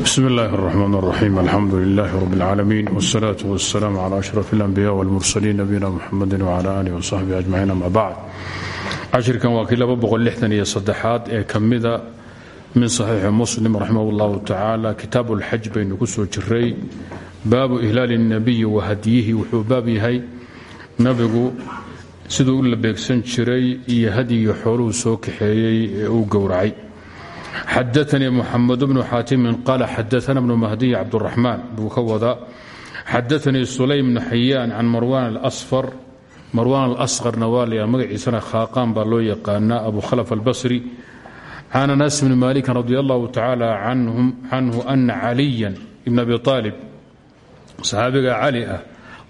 bsm اllahi الرحmn الرaxيm alxamdu لlah rb اlcaalamiin wالsalaaة wالsalaam عlى أشhraf الأnbiyaء wاlmursaliin nabiyina mxamadi وعlى alih وصaxbih أجmaciin ama bacd cashirkan waa kii aad ee ka mida min صaxiixi muslim raximah اllahu tacaala kitaab اlxaj baynu ku soo jiray baabu ihlaali الnabiyi wa hadyihi wuxuu baab yahay nabigu siduu u labeegsan jiray iyo hadyigii xooluhu soo kaxeeyey ee uu gowracay xadaanii muxamed bnu xaatimin qaala xadaana bnu mahdiy cabduraxmaan buu ka wadaa xadaanii sulaym bnu xayaan can marwaan alasfar marwaan alasqarna waa la magaciisana khaaqaan baa loo yaqaanaa abu khalaf albasri can anas bni maalikin radi allahu tacaala canhu ana caliyan ibn abi aalib saxaabiga cali ah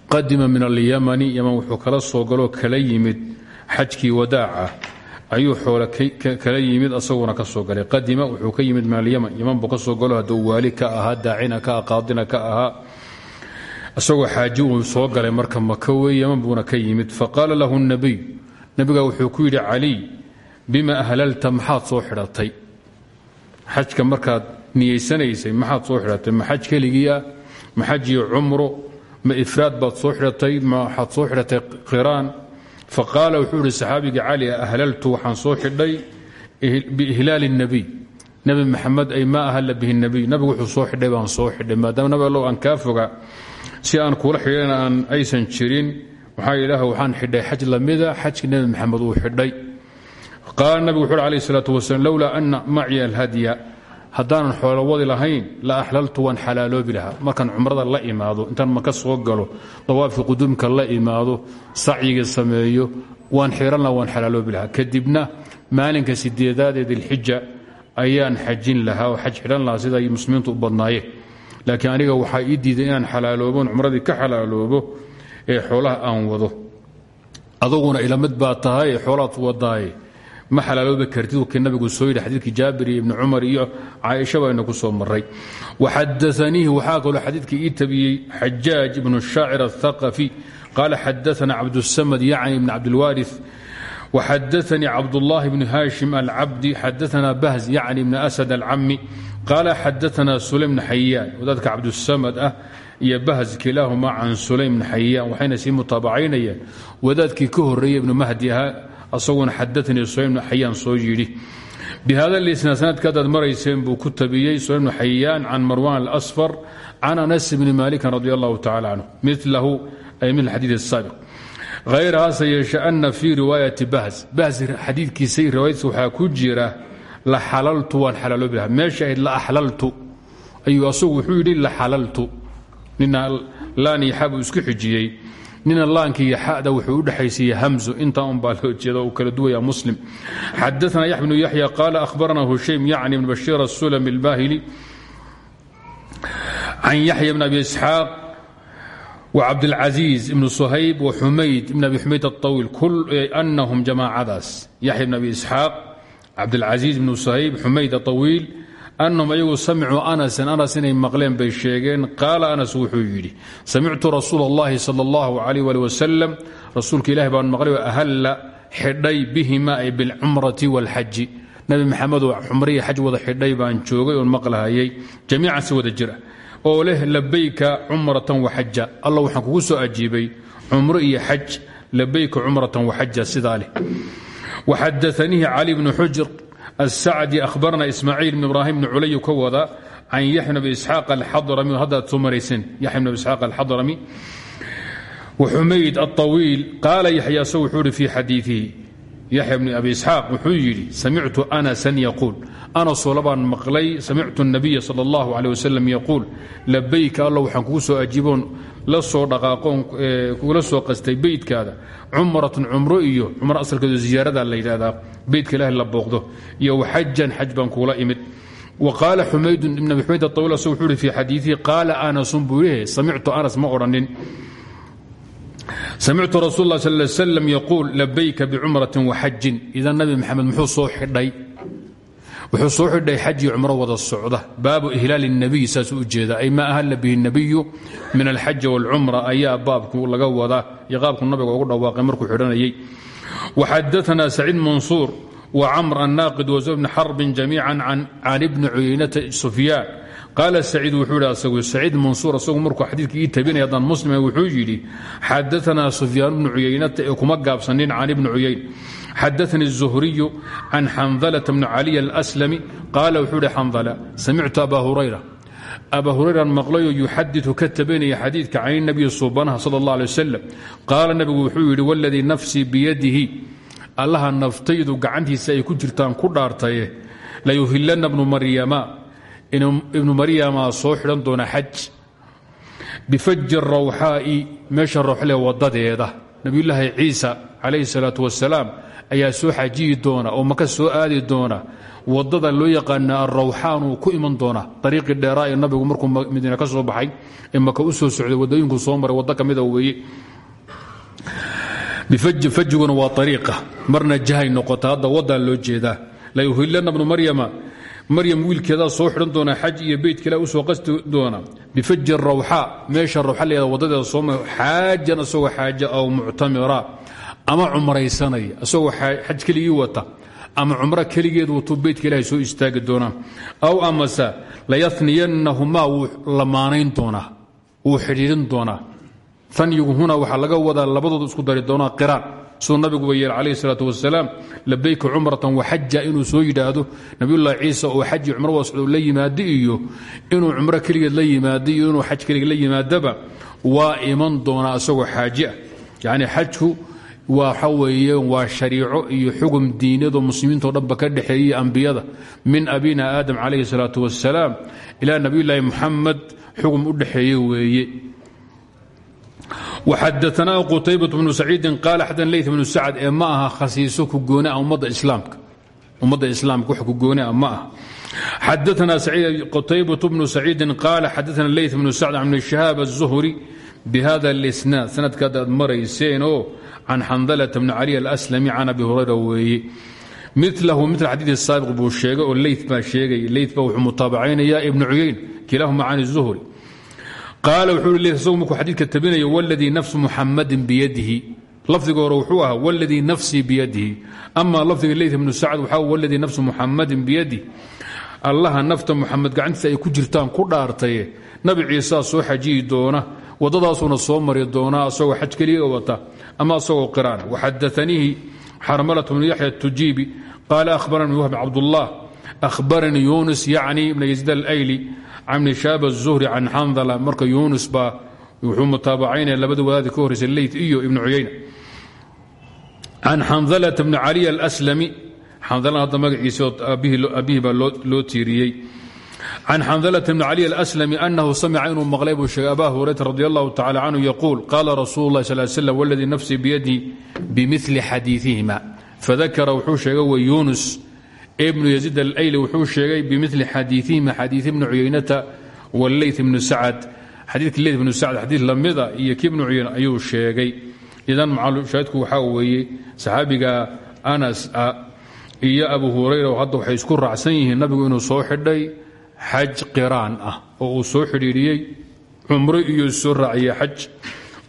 qadima min alyamani yaman wuxuu kala soo galoo kala yimid xajkii wadaaca ayuu xoole kala yimid asaguna ka soo galay. Qadima wuxuu ka yimid min alyaman yaman buu ka soo galo hadduu waali ka ahaa daacina ka qaadina ka ahaa. Isagoo xaaji uu soo galay marka maka wey yaman buuna ka yimid. Faqaala lahu nabiy nabiga wuxuu ku yidhi caliy bima ahlalta? Maxaad soo xidhatay? Xajka markaad niyeysanaysay maxaad soo xidhatay? Ma xaj keligii ah ma xaj cumro ma ifraad baad soo xidhatay? Ma waxaad soo xidhatay qiraan faqaala wuxuu ihi saxaabigii cali ahlaltu waxaan soo xidhay biihlaali الnabiy nebi maxamed ay maa ahalla bihi الnabiy nabigu wuxuu soo xidhay baan soo xidhay maadaama nabi allow aan kaa foga si aan kuula xidhana aan aysan jirin waxaa ilaah waxaan xidhay xaj lamida xajkii nebi maxamed uu xidhay qaala nabigu wuxu uhi alayh الsalaaة wasalam lowlaa ana maciya alhadya haddaanan xoolo wadi lahayn la axlaltu waan xalaaloobi lahaa. Markaan cumrada la imaado intaan maka soo galo dawaafki quduumka la imaado sacyiga sameeyo waan xiran laha waan xalaaloobi lahaa. Kadibna maalinka sideedaad ee dilxija ayaan xajin lahaa oo xaj xidhan lahaa sida ay muslimiintu u laakiin aniga waxaa ii diiday inaan xalaaloobon cumradii ka xalaaloobo ee xoolaha aan wado. Aduguna ilamid baa tahay ee wadaaye ma xalaaloobi kartid wkii nabigu soo yidhi xadiidkii jaabir iyo ibni iyo caaisha baynu ku soo maray waxadaaniihi waxaa kaloo xadiidkii ii tabiyey xajaaj ibnu shaacir aلthaqafi qaala xadaana cabdusamad yacni ibn cabdilwaari waxadaanii cabdullahi bni haashim alcabdi xadaana bahz yacni ibni asad alcami qaala xadaana sulaym bn xayaan wadaadka cabdusamad ah iyo bahz kilaahuma can sulaym bn xayaan waxayna sii mutaabacaynayaan wadaadkii ka horeeyey ibnu mahdi ahaa asaguna xadaanii sulaym bnu xayaan soo yidhi bihada lisnaad sanadka haddaad marayseen buu ku tabiyey sulaym bnu xayaan can marwan alasfar can anas bni maalikin radi allahu tacala canhu milahu ay mil xadiid asaabiq hayr hase yeeshe ana fii riwaayati bahz bahz xadiidkiisa riwaayadiisa waxaa ku jira la xalaltu waan xalaaloobi lahaa meesha ahayd la axlaltu. Ayuu asagu wuxuu la xalaltu. Nina laaniyaxa buu isku xijiyey nina laanki iyo xada wuxuu u dhexaysiiye hamzo intaa un baa loo jeeda uu kala duwaya muslim xadaana yaxya bnu yaxya qaala ahbarana hushaym yacni bn bashiir asulami اlbahili can yaxya bn abi isxaaq wcabdاlcaziiz ibn suhayb waxumayd ibn abi xumayd aطawiil anahum jamaacadaas yaxya bn abi isxaaq cabdاlcaziiz ibn suhayb xumayd aطawiil anahum ayagu samicuu anasan anas inay maqleen bay sheegeen qaala anas wuxuu yidhi samictu rasuul اllahi sal اllahu alayh ali wasalam rasuulka ilahi baan maqlay oo ahalla xidhay bihima ay bilcumrati wاlxaji nabi maxamedoo cumrihi xaj wada xidhay baan joogay oon maqlahayay jamiican si wada jira oo leh labayka cumratan waxaja alla waxaan kugu soo ajiibay cumro iyo xaj labayka cumratan waxaja sidaa leh waxadaanihi cali bnu xujr الsacdi ahbarna ismaaciil bn ibrahim bn culay ka wada can yaxya bn isxaaq alxadrami haddaad soo maraysen yaxya bn isxaaq alxadrami waxumayd aلطawiil qaala yaxya asagu wuxuu ihi fii xadiiihi yaxya bni abi isxaaq wuxuu yidhi samictu anasan yaquul. Anasoo labaan maqlay samictu nabiya sal allahu caleh wasalam yaquul. Labayka alla waxaan kugu soo ajiiboon la soo dhaqaaqoon kugula soo qastay beydkaada. Cumratun cumro iyo cumro asalkeedu ziyaarada la yidhahdaa beydka ilaahi la booqdo iyo waxajan xaj baan kuula imid. Wa qaala xumaydun ibn abi xumayd aawil asag wuxuu ma odhanin samictu rasul اlah sal slam yaquul labayka bicumratin waxajin idan nabi maxamed muxuu soo xidhay wuxuu soo xidhay xaj iyo cumro wada socda baabu ihlaali الnabiy saasuu u jeeda ay ma ahalla bihi الnabiyu min alxaji wاlcumra ayaa baabku laga wadaa iyo qaabku nabiga ugu dhawaaqay markuu xidhanayay waxadaana saciid mansuur وcمر الناqد وزر بن xرب جaميiعا can بن cuyayنة سفyاan qaala سacيid wuxuu hi asagu saciid mansuur asagu markuu xadiidka ii tabinaya dan muslima wuxuu yidhi xadaثna سufyaan بnu cuyaynata ee kuma gaabsanin can ibni cuyayn xadaثnي الزhriyu can xandلة بn caliي الأslmi qaala wuxuu hi xandلة samictu aba hurayra aba hurayran maqlayoo yuxadiثu ka tabinaya xadiidka can الnabiyi suubanaha salى الlaه عليه وsلم qaala nabigu wuxuu yidhi wاladii nafsii biyadihi allaha naftaydu gacantiisa ay ku jirtaan ku dhaartaye layuhilana bnu maryama ibnu maryamaa soo xidhan doona xaj. Bifaji rawxaa'i meesha rawxle wadadeeda nabiyulaahi ciisa calayhi salaatu wasalaam ayaa soo xajiyi doona oo maka soo aadi doona. Wadada loo yaqaana arawxaanuu ku iman doona. Ariiqii dheeraa ee nabigu markuu madiina ka soo baxay ee u soo socday wadooyinkuu soo maray waddo ka mida weeye fajiguna waa ariiqa marna jahay noqota hadda wadan loo jeedaa. Layuhilana bnu maryama maryam wiilkeedaa soo xidhan doona xaj iyo beytkala u soo qasti doona. Bifaji rawxa meesha rawxa leeda wadadeeda sooma xaajan asagoo xaaja aw muctamira. Ama cumraysanaya asagoo xaj keligii wata. Ama cumro keligeed watuu beytka ilahay soo istaagi doonaa aw amase layaniyannahumaa wuu lamaanayn doonaa wuu xidhiidhin doonaa fanyigu huna waxaa laga wadaa labadooda isku dari doonaa qiraan siduu nabiguba yeel calayhi salaatu wasalaam labayka cumratan waxaja inuu soo yidhaahdo nabiyullahi ciisa oo xaji cumro wascdo la yimaado iyo inuu cumro keligeed la yimaado iyo inuu xaj la yimaadaba waa iman doonaa isagoo xaaji ah. Yacni xajku waxa weeye waa iyo xugum diinadoo muslimiintao dhanba ka dhexeeyey ambiyada. Min abina aadam calayhi salaatu wasalaam ilaa nabiyullaahi muxamed xugum u dhexeeye weeye وxadaثna qتaybaة بن سacيidi qal xadn leyث بن sacd ee ma aha khasiiso ku gooni ah ummadda islaamka wax ku gooni ah ma aha xadaثna qتaybaة بن سacيidi qal xadaثna leyث بن sacd can شhahaab الزhري bhada الإsناad sanadkaad aad marayseen oo can xandلة بn cali الأslmi can abi hurayra weeye milahu mil xadiiث الsaabiq buu sheegay oo leyث baa sheegay leyث ba wuxuu mutaabacaynaya ibn cuyayn kilahuma can الزhري qaal wuxuu i isagu markuu xadiidka tabinaya wladii nafsu muxamadin biyadihi. Lafdiga hore wuxuu ahaa wladii nafsii biyadihi. Ama lafdiga leyt bnu sacd waxaa wladii nafsu muxamadin biyadih allaha nafta muxamed gacantiisa ay ku jirtaan ku dhaartaye. Nabi ciisaa soo xajiyi doona wadadaasuuna soo mari doona asagoo xaj keliya wata ama asagoo qiraan. Waxadaanihi xarmalat bnu yaxya tujiibi qaala ahbaranii wahb cabdullah ahbaranii yunus yacni ibna yaziid alayli can shaab الzuhri can xandla marka yunus baa wuxuu mutaabacaynaya labada wadaadi ka horeysa leyt iyo ibnu cuyayna can xandalة bni caliy alslami xandala hadda magaciisa aabihii baa loo tiiriyey can xandalة bni caliy alslami anahu samica inuu maqlay buu sheegay aba hurayra radi allahu tacala canhu yaquul qaala rasuul اlah sal slm wladii nafsii biyadii bimili xadiiثihima fadakara wuxuu sheegay w yunus ibnu yaziid alayli wuxuu sheegay bimili xadiiihima xadiii ibni cuyaynata wleyt ibnu sacad. Xadiidka leyt ibnu sacad xadiid lamida iyo ki cuyayna ayuu sheegay. Idan macalshaahidku waxaa weeye saxaabiga anas iyo abu hurayra hadda waxay isku raacsan yihiin nabigu inuu soo xidhay xaj qiraan ah oo uu soo xidhiiriyey cumro iyo soo raaciyey xaj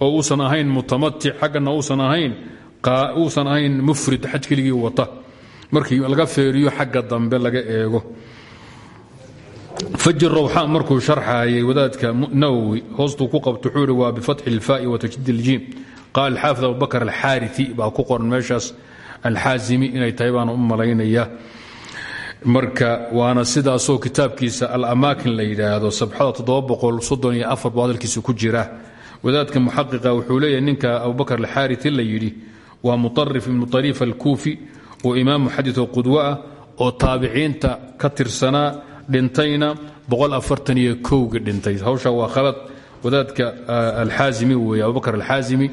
oo uusan ahayn mutamatic xaggana uusan ahayn mufrid xaj keligii wata markii laga feeriyo xagga dambe laga eego faji rawxa markuu sharxaayay wadaadka nawowi hoostuu ku qabto wuxuu ihi waa bifatxi اlfaai watajdiid اljiim qaal xaafid abubakr alxaariثi baa ku qoran meeshaas alxaazimi inay tahay baana u malaynaya marka waana sidaasoo kitaabkiisa alamaakin la yidhaahdo sabxada buu hadalkiisa ku jira wadaadka muxaqiqa wuxuu leeyahay ninka abubakr alxaariثi la yidhi waa muطarif ibnu طariif alkuufi oo imaam muxadito qudwo ah oo taabiciinta ka tirsanaa dhintayna ga dhintay. Hawsha waa khalad. Wadaadka alxaazimi weeye abubakr alxaazimi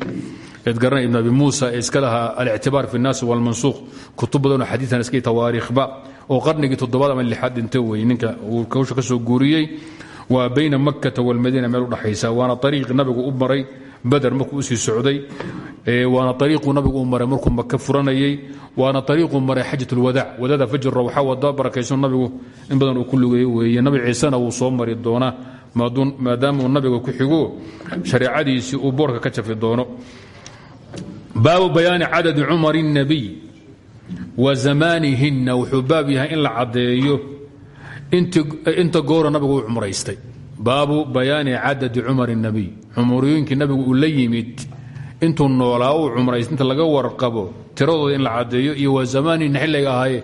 eed garana ibn abi muusa ee iska lahaa alictibaar fi اnnaasi walmansuuq kutub badanoo xadiian iska tawaariikhba oo qarnigii toddobaad ama lixaad dhintay weye ninka uu hawsha ka soo guuriyey waa bayna makkata walmadiina meel udhaxaysa waana ariiqi nabigu u waana ariiquu maray xajat lwadaac wadaada fajr rawxa wada barakayso nabigu in badan uu ku lugeeye weeye nabi ciisena wuu soo mari doonaa maadaama uu nabiga ku xigo shareecadiisii uu boorka ka jafi doono baabu bayaani cadadi cumar الnabiy wa zamaanihinna wuxuu baab yahay in la caddeeyo inta goora nabigu u cumraystay baabu bayaani cadadi cumar الnabiy cumurooyinkii nabigu uu la yimid intuu noolaa uu cumraystay inta laga warqabo tiradooda in la caddeeyo iyo wa zamaanihinna xilliga ahaaye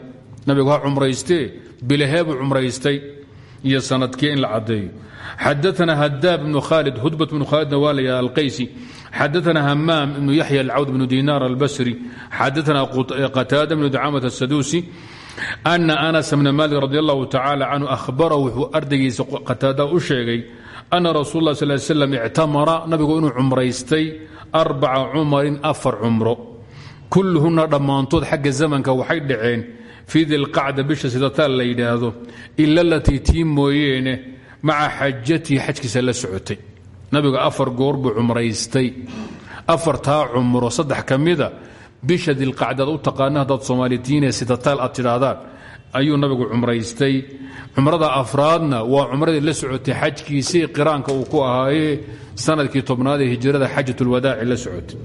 nabigu ha cumraystee bilaheebuu cumraystay iyo sannadkii in la caddeeyo. Xadaana hadaab bnu khaalid hudbat bnu khaalidna waa la yidhaha alqaysi. Xadaana hamaam ibnu yaxya alcawd bnu dinaar albasri. Xadaana qataada bnu dacaamat asaduusi ana anas bna malik radi allahu tacaala canhu ahbarahu wuxuu ardaygiisa qataada u sheegay ana rasuul lah sal slam ictamara nabigu inuu cumraystay arbaca cumarin afar cumro kulluhunna dhammaantood xagga zamanka waxay dhaceen fii dilqacda bisha sidataal la yidhaahdo ila alatii tii mooyeene maca xajatihi xajkiisa la socotay. Nabigu afar goor buu cumraystay. Afartaa cumro saddex ka mida bisha dilqacdaad u taqaana haddaad soomaalitiinee sidataal aad tidhaahdaan ayuu nabigu cumraystay. Cumrada afraadna waa cumradii la socotay xajkiisii qiraanka uu ku ahaayee sannadkii tobnaad ee hijrada xajatulwadaaci la socotay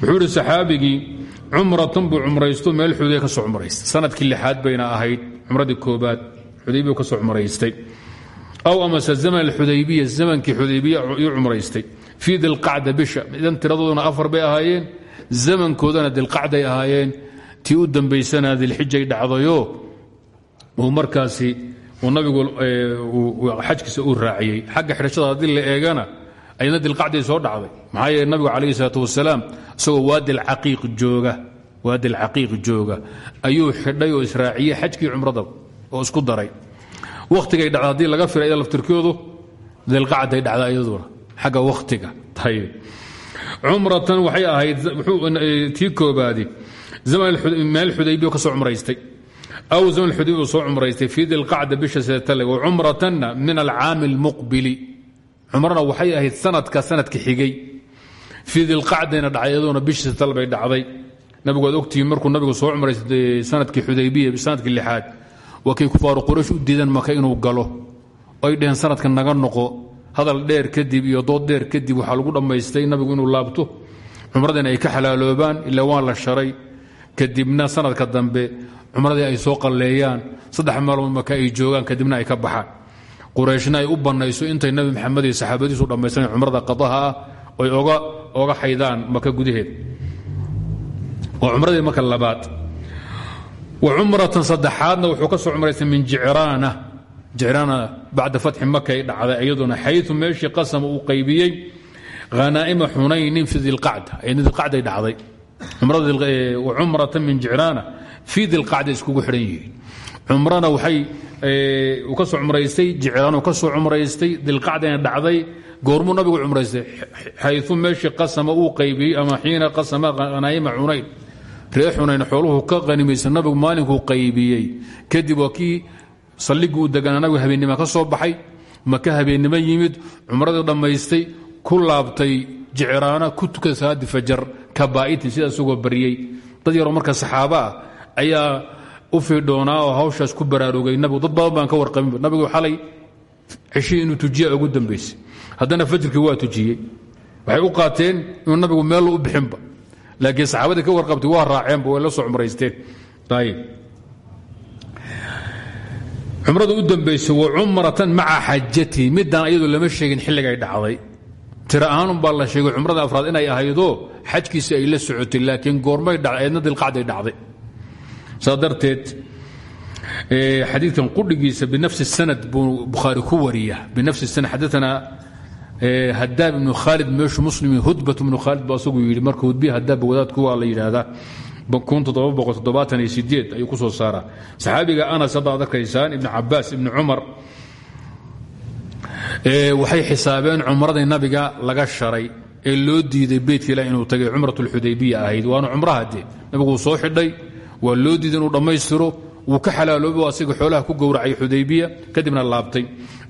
wuxuu idhi saxaabigii cumratan buu meel xudaybiya ka soo cumraystay sannadkii lixaad bayna ahayd cumradii koobaad xudaybiya ka soo cumraystay. Aw amase zaman alxudaybiya zamankii xudaybiya yuu cumraystay. Fii dilqacda bisha idan tiradooduna afar bay ahaayeen zamankoodana dilqacday ahaayeen. Tii u dambaysana dilxijay dhacdayoo uu markaasi uu nabigu xajkiisa uu raaciyey. Xagga xidhashada haddii la eegana ayadna dilqacday soo dhacday. Maxaa yeele nabigu calayhi salaatu wasalaam isagoo jooga waadilcaqiiq jooga ayuu xidhay oo israaciyey xajkii cumrada oo isku daray. Wakhtigay dhacda haddii laga fila iyada laftirkoodu dilqacday dhacda iyaduna xagga wakhtiga tayib cumratan waxay ahayd tii koobaadi meel xudaybiya ka soo cumraystay. Aw zaman xudaybiya soo cumraystay fii dilqacda bisha seetale wa cumratanna min alcaami almuqbili cumrana waxay ahayd sanadka sanadka xigay. Fii dilqacdayna dhacay iyaduna bisha seetal bay dhacday. Nabigu waad ogtihiin markuu nabigu soo cumraystay sannadkii xudaybiya sannadkii lixaad waa kay kufaaru quraysh u diideen maka inuu galo. Ay dheheen sanadka naga noqo hadal dheer kadib iyo dood dheer kadib waxaa lagu dhammaystay nabigu inuu laabto. Cumradina ay ka xalaaloobaan ilaa waan la sharay. Kadibna sanadka dambe cumradii ay soo qalleeyaan saddex maalmood maka ay kadibna ay ka baxaan qurayshna ay u bannayso intay nabi maxamed iyo saxaabadiisu dhammaysan cumrada qadaha ah oy oga xaydaan maka gudaheed. Waa cumradii marka labaad. Wa cumratan saddexaadna wuxuu ka soo cumraystay min jicraana. Jicraana bacda fatxi maka ay dhacday iyaduna xayu meeshii qasama uu qaybiyey hanaa'ima xunaynin fi dilqacda dilqacday dhacday. Cumratan min jicraana fii dilqacda iskugu xidhan yihiin. Cumrana waxay uu ka soo cumraystay jicraan uu ka soo cumraystay dilqacdayna dhacday goormuu nabigu cumraystay. Xayu meeshii qasama uu qaybiyey ama xiina qasama hanaa'ima xunayn reer xunayn xooluhu ka qanimaysa nabigu maalinkuu qaybiyey. Kadib waa kii saldhigii u deganaa ka soo baxay. Maka habeennimo yimid cumradii dhammaystay ku laabtay jicraana ku tukada salaadii kabaa'itin sidaa isagoo baryey dad yaroo marka saxaaba ah ayaa u fiidhoonaa oo hawshaas ku baraarugay nabigu dad baan ka warqabinba nabigu xalay ceshihii inuu ugu dambaysay haddana fajrkii waa tujiyey. Waxay u qaateen inuu nabigu meellu u bixinba laakiin saxaabadii ka warqabtay waa raaceenba way la soo cumraysteen ayib u dambaysay wa cumratan maca xajatihi midaan iyadu lama sheegin xilligay dhacday. Tira ahaan umbaa la sheegay cumrada afraad inay ahaydoo xajkiisi ay la socotay laakiin goormay dhacday dilqacday dhacday saa darteed xadiidkan qudhigiisa binafsi sanad buu bukhaari ku wariya. Binafsi sanad xadaana hadaab ibnu khaalid meeshu muslim hudbat ibnu khaalid baa asagu yidhi marka hudbiya hadaabba wadaadku waa la yidhaahdaa. Ayuu ku soo saaraa. Saxaabiga anas haddaad arkaysaan ibn cabaas ibn cumar waxay xisaabeen cumradii nabiga laga sharay ee loo diiday beytka ilah inuu tagay cumrat اlxudaybiya ahayd. Waana cumraha dee nabigu soo xidhay waa loo diiday inuu dhammaystiro wuu ka xalaaloobay asiga xoolaha ku gowracay xudaybiya kadibna laabtay.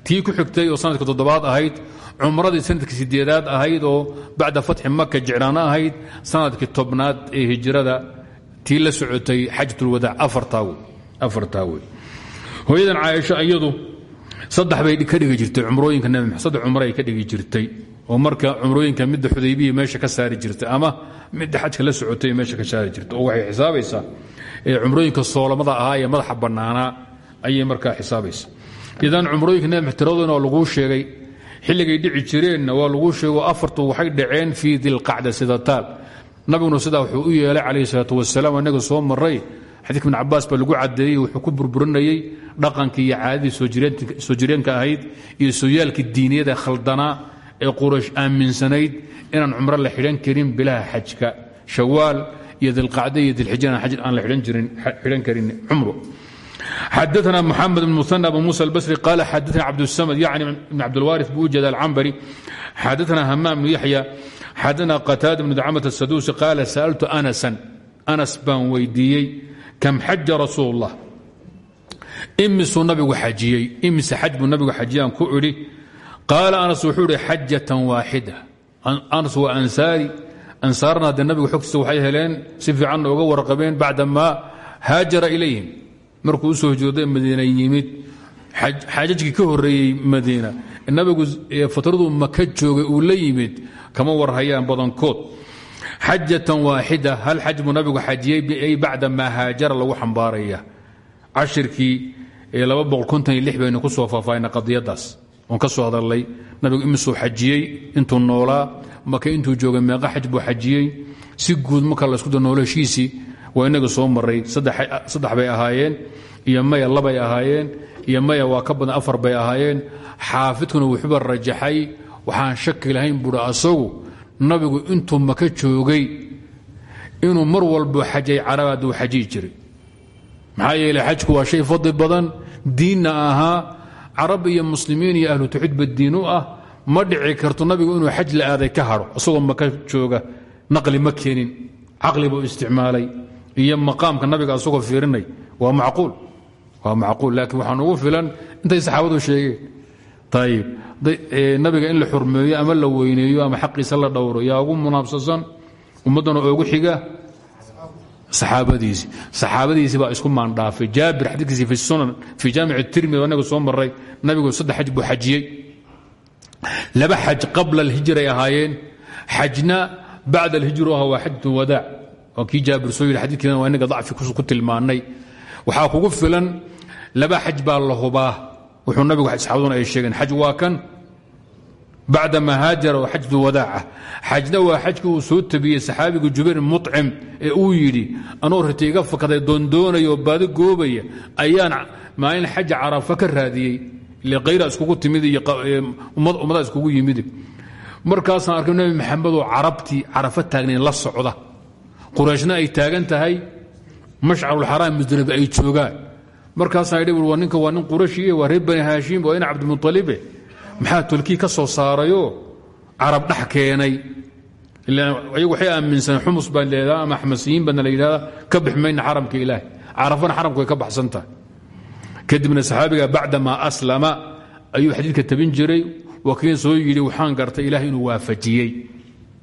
Tii ku xigtay oo sanadka toddobaad ahayd cumradii sannadkii sideedaad ahayd oo bacda fatxi maka jicraano ahayd sannadkii tobnaad ee hijrada tii la socotay xajatulwadaac afartaa wey hooyadan caaisho iyadu saddex bay ka jirtay cumrooyinka nabi saddex cumro ay ka dhigi jirtay oo marka cumrooyinka midda xudaybiya meesha ka saari jirtay ama midda xajka la socotay meesha ka saari jirtay oo waxay xisaabaysaa ee cumrooyinka soolamada ahaa ee madaxa bannaanaa ayay markaa xisaabaysa. Idan cumrooyinka nebi tiraduna waa sheegay xilligay dhici jireenna waa laguu sheego afartu waxay dhaceen fii dilqacda sida taal nabiguna sidaa wuxuu u yeelay calayhi salaatu wasalaam inaga soo maray xadiidka ibn cabaas baa lagu cadeeyey wuxuu ku burburinayey dhaqankii iyo caadadii soo jireenka ahayd iyo sooyaalkii diiniyada khaldanaa ee quraysh aaminsanayd inaan cumro la xidhan karin bilaha xajka shawaal iyo dilqacde iyo dilxijana aan la xidhan karin cumro xadaثna mxamed bn muثنى abu muسى الbsri qal xadaثna cabdالsamd yعni bn cabdاlwاriث buu ujeeda alcambari xadaثna hamaam bn yaxya xadaثna qataada bn dacmaة الsaduusi qaala sأltu أnasan anas baan weydiiyey kam xaja rasuul الlah imisuu nabigu xajiyey imise xaj buu nabigu xajiyaan ku idhi qaala anas wuxuu ihi xajaة waaxida anas waa ansaari ansaarna de nabigu xogtiisa waxay heleen si fiicanna uga warqabeen bacdama haajara ilayhim markuu soo hijrooday madiina yimid xaajajkii ka horeeyey madiina nabigu fatraduu maka joogay uu la yimid kama warhayaan badankood xajatan waaxida hal xaj buu nabigu xajiyey ay bacda haajara lagu xambaaraya cashirkii baynu ku soo faafahayna qadiyadaas oon ka soo hadalnay nabigu imisuu xajiyey intuu noolaa maka intuu joogay meeqa xaj buu xajiyey. Si guud marka laysku da noolashiisii waa inaga soo maray saddex bay ahaayeen iyo maya labay ahaayeen iyo maya waa ka badan afar bay ahaayeen. Xaafidkuna wuxuuba rajaxay waxaan shaki lahayn buui asagu nabigu intuu maka joogay inuu mar walbo xajay carabaad uu xajiyi jiray. Maxaa yeele xajku waa shay fadli badan diinna ahaa carab iyo muslimiin iyo ahlu tawxiidba diin u ah ma dhici karto nabigu inuu xaj la aaday ka hadho isagoo maka jooga naqli ma keenin. Caqli buu isticmaalay iyo maqaamka nabiga asagoo fiirinay. Waa macquul waa macquul. Laakiin waxaa ugu filan intay saxaabadu sheegeen. Ayib nabiga in la xurmeeyo ama la weyneeyo ama xaqiisa la dhowro yaa ugu munaabsasan ummaddana oogu xiga saxaabadiisi. Saxaabadiisi baa isku maandhaafay jaabir xadiikiisi fi sunan fii jaamic tirmidi anaga soo maray nabigu saddex xaj buu xajiyey. Laba xaj qabla alhijray ahaayeen. Xajna bacda alhijru ah waa xajatu wadaac waa kii jaabir soo yidhi xadiidkiina waa inaga dacfi ku tilmaannay waxaa kugu filan laba xaj baa la hubaa. Wuxuu nabigu saxaabaduna ay sheegeen. Xaj waa kan bacda ma haajara oo xajatu wadaaca xajna waa xajkii uu soo tabiyey saxaabiga jubayr mucim ee uu yidhi anuu rita iga fakaday doondoonaya oo baadi goobaya ayaan maalin xaja carafa ka raadiyey ile kayra iskugu timid iyo ummada iskugu yimid markaasaan arkay nebi maxamedoo carabtii carafo taagnayn la socda qurayshna ay taagan tahay mashcarulxaraam musdalifa ay joogaan markaasaan idhi waa ninka waa nin qurashiye waa reer bani cabdimualibe maxaa tolkii ka soo saarayoo carab dhex keenay. Ayagu waxay aaminsaneen xumus baan leedaha ama axmasiyiin baana la ka bix xaramka ilaahi carafana xaramku ka baxsan tahay. Kadibna saxaabiga bacdamaa aslama ayuu xadiidka tabin jiray waa soo yidhi waxaan gartay ilaah inuu waafajiyey.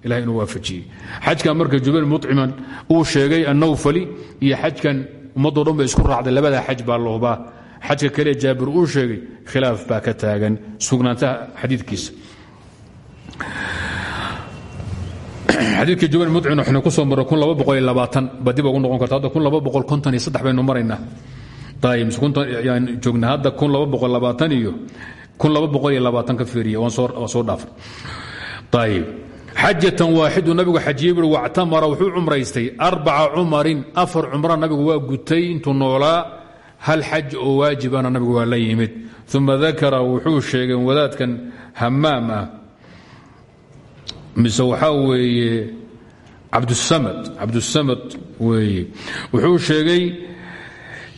Ilahay inuu waafajiyey. Xajkan marka jubayl muciman uu sheegay annawfali iyo xajkan ummaddo dhan ba isku raacday labadaa xaj baa xajka kale jaabir uu sheegay khilaaf baa ka taagan. Sugnaantaha xadiidkiisa. Xadiidka jubayl muciman waxaynu ku soo marray kun laba boqol iyo labaatan ba dib ugu noqon karta. Hadda baynu maraynaa joognaa. Hadda iyo ka fiiriya. Waan soo dhaafay. Ayib xajatan waaxidu nabigu xajiyey wactamara wuxuu cumraystay arbaca cumarin afar cumra nabigu waa gutay intuu noolaa hal xaj oo waajibana nabigu waa la yimid. Uma dakara wuxuu sheegay wadaadkan hamaam ah. Mise waxaa weeye cabdusamad cabdusamad weeye. Wuxuu sheegay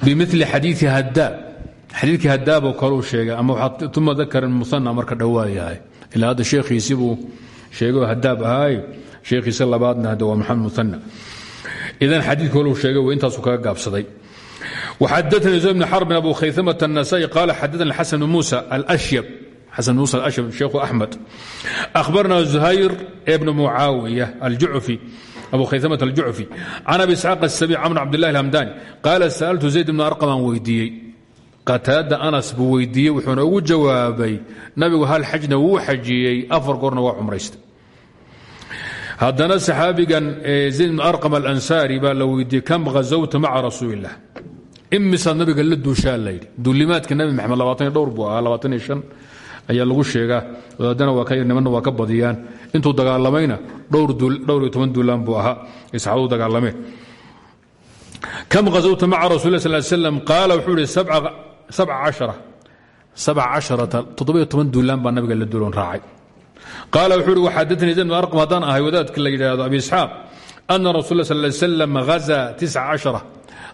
bimili xadiii hadaab xadiikii hadaaboo kaleu sheegay ama uma dakara muana marka dhowaayahay ilaa hadda sheekhiisii buu sheegay oo hadaab ahaaye sheekhiisa labaadna waa maxamed muana idan xadiidka koluu sheegay w intaasu kaga gaabsaday وxadثnي زهير بن xرب أbو khayثمة النسائي قال xadثna xسن موسى الأشyب xسن موسى الأشyب شhيkhu أحمد أخبرنا زهير بن معاوية الجعفي أبو khayثمة الجعفي عن أبي إسحاق السبيع عمر عبد الله الهمداني قال سألت زيد بن أرقمان weydiiyey qataada anas buu weydiiyey wuxuuna ugu jawaabay nabigu hal xajna wuu xajiyey afar goorna waa cumraystay haddana saxaabigan zayd bn arqam alansaari baa la weydiiyey kam hazawta maca rasuulilah imisaad nabiga la duushaa layidhi duulimaadka nabi maxamed labaatan dhowr buu ahaa shan ayaa lagu sheegaa. Wadaadana waa nimanna waa ka badiyaan. Intuu dagaalamayna dhowr iyo toban duulaan buu ahaa ay saxaabadu kam hazawta maca rasul lah sal slam qaala wuxuu ihi sabca toban duulaan baa nabiga la duuloon raacay qaala wuxuu uhi waxadatnii zayd bin arqam haddaan ahay wadaadka la yidhaahdo abi isxaaq anna rasul sal slam hazaa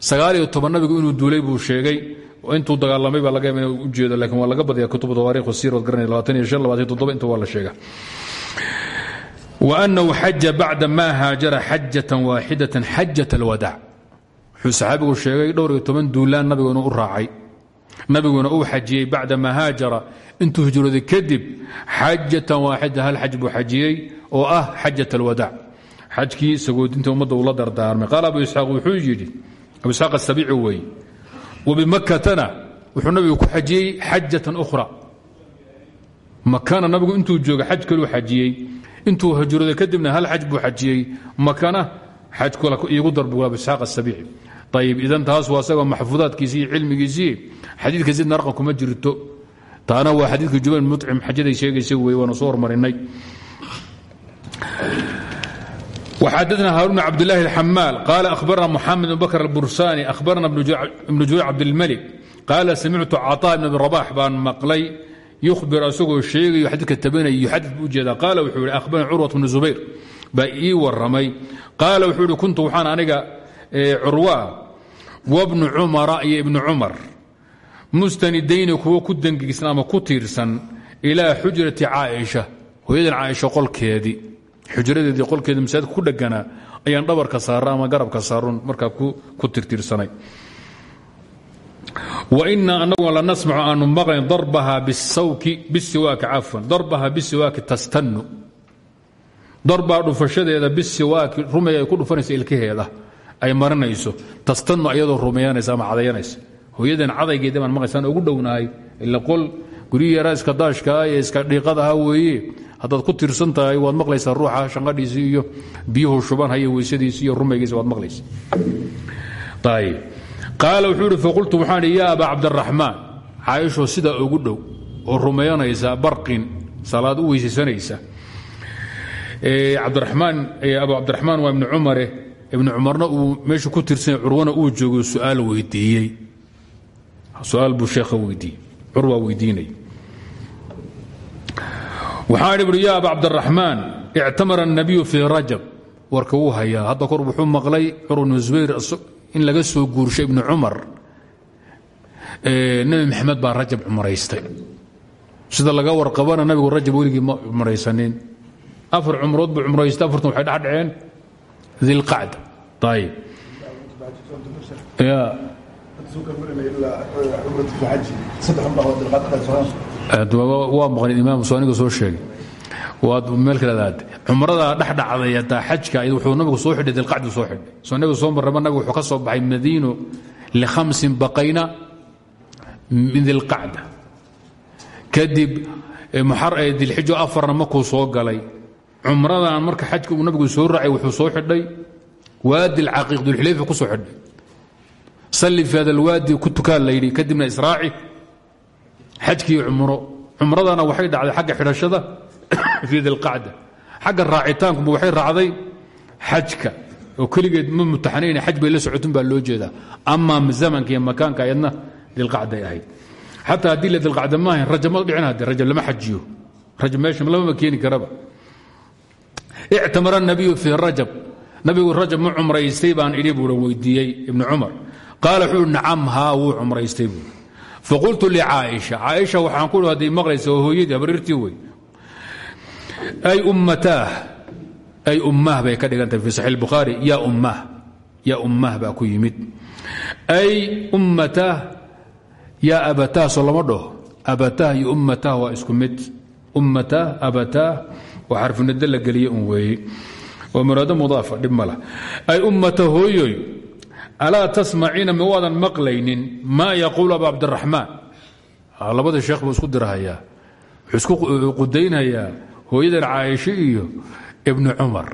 sagaaliyo toban nabigu inuu duulay buu sheegay intuu dagaalamay baa laga yaa u jeedo laakiin waa laga badaya kutub tawaarikh siirad garan inta waa la sheega. Wanahu xaja bacda ma haajara xajatan waaxidatan xajat alwadaac wuxuu sheegay dhowr iyo toban duulaan nabigu inuu raacay. Nabiguna uu xajiyey bacda ma haajara intuu hijrooday kadib xajatan waaxida hal xaj buu xajiyey oo ah xajat alwadaac xajkii sagoodinta ummadda uula dardaarmay. Qaal abu isxaaq wuxuu yidhi abu isxaaq asabici weeye wabimakkatana wuxuu nabigu ku xajiyey xajatan ukhra. Makana nabigu intuu jooga xaj kaluu xajiyey. Intuu hijrooday kadibna hal xaj buu xajiyey. Makana xaj kale iigu darbu abu isxaaq asabici ayib idan taas waa isagoo maxfuudaadkiisii iyo cilmigiisii xadiidka zidna arqan kuma jirto taana waa xadiidka jubayn mucim xajaday sheegaysa wey waanu soo hormarinay وxadثna hاrون بد اللh الحmاl قال أخبرna محaمد بن بكر البursاني أخبرna بن جuريع عبدالملك قال سمعت cطاء بن رباح baan mقlay يhبر asagoo sheegayo xadika tabinay yuxadid bu ujeeda qaal wuxuu hi أخبرnي curwaة بن زubayr baa ii waramay qaal wuxuu hi kuntu waxaan aniga curwa وبن cumara iyo iبن cumar mustanidayni kuwa ku dangigisan ama ku tiirsan ila xujrati caaisha. Hooyadan caaisha qolkeedii xujradeedii qolkeedi masaajidka ku dheganaa ayaan dhabarka saara ama garabka saarun markaa ku tirtiirsanay wainaa annaguna la nasmacu aanu maqlayn darbaha bisawki bisiwaaki cafwan. Darbaha bisiwaaki tastannu. Darbaa dhufashadeeda bisiwaaki rumeya ku dhufanaysa ilkaheeda. Ay marinayso. Tastannu ayadoo rumeyanaysa ama cadayanaysa hooyadan cadaygeeda baan maqlaysaan ugu dhownahay ila qol guryihii yaraa iska daashkaa ee iska dhiiqadaha weeye haddaad ku tiirsan tahay waad maqlaysaa ruuxa shanqadhiisii iyo biyuhu shubanhaya weysadiisi iyo rumaygiisi waad maqlaysa ayb qaala wuxuu faqultu waxaan idhi yaa abaa cabdiraxmaan caaisho sidaa ugu dhow oo rumayanaysa barqin salaad u weysaysanaysa. Cabdiramaan abu cabdiraxmaan waa ibni cumare. Ibni cumarna uu meeshu ku tirsanya curwana uu joogo suaal weydiiyey su'aal buu sheekha weydiiyey curwaa weydiinay waxaan idhi ya aba cabdiraxmaan ictamara الnabiyu rajab. Warka wuu hayaa kor wuxuu maqlay cur bnu zubayr in laga soo guurshay ibni cumar. Nebi maxamed baa rajab cumraystay sida laga warqabana nabigu rajab weligii ma cumraysanin afar cumrood buu cumraystay afartan waxay dhex dhaceen dilqacda waa maqlin imaam aniga soo sheegay waad meel kale aad cumrada dhex dhacday hataa xajka wuxuu nabigu soo xidhay dilqacdu soo xidhay soo nabigu soo marraba nabigu wuxuu ka soo baxay madiino likhamsin baqayna min dilqacda kadib dilxijo afarna markuu soo galay cumradan marka xajka uu nabigu soo raacay wuxuu soo xidhay waadi lcaqiiq dulxulayfa ku soo xidhay salli fi hada alwaadi ku tukaan la yidhi kadibna israaci xajkii cumro. Waxay dhacday xagga xidhashada fii dilqacda xagga raacitaankuba waxay raacday xajka oo keligeed ma mutaxanayn xaj la socotun baa loo jeedaa. Amaa zamanka iyo makaanka ayadna dilqacday ahayd. Xataa haddii la dilqacda maahayn rajab ma dhicin hadde rajab lama xajiyo. Rajab meesha lamama keeni karaba. Ictamara nabiyu fii rajab. Nabigu rajab ma cumraystay baan idhi buuhan qaala wuxuu nacam haa wuu cumraystay buui faqultu licaaisha caaisha waxaan ku hadday maqlaysa oo hooyadii habriirtii ay ummataah ay ummah bay ka dhigantahay fi saxiix bukhaari ya ummah ya ummah baa ku yimid. Ay ummataah ya abataah soo lama dhaho abataah iyo ummataah waa isku mid. Ummataah abataah waa xarfinado la geliye un weeye. Mala ay ummata hooyoy alaa tasmaciina ma waadan maqlaynin? Maa yaquulu abu cabdiraxmaan. Labada sheekh buu isku dirhayaa isku qudaynhayaa hooyadan caaisho iyo ibnu cumar.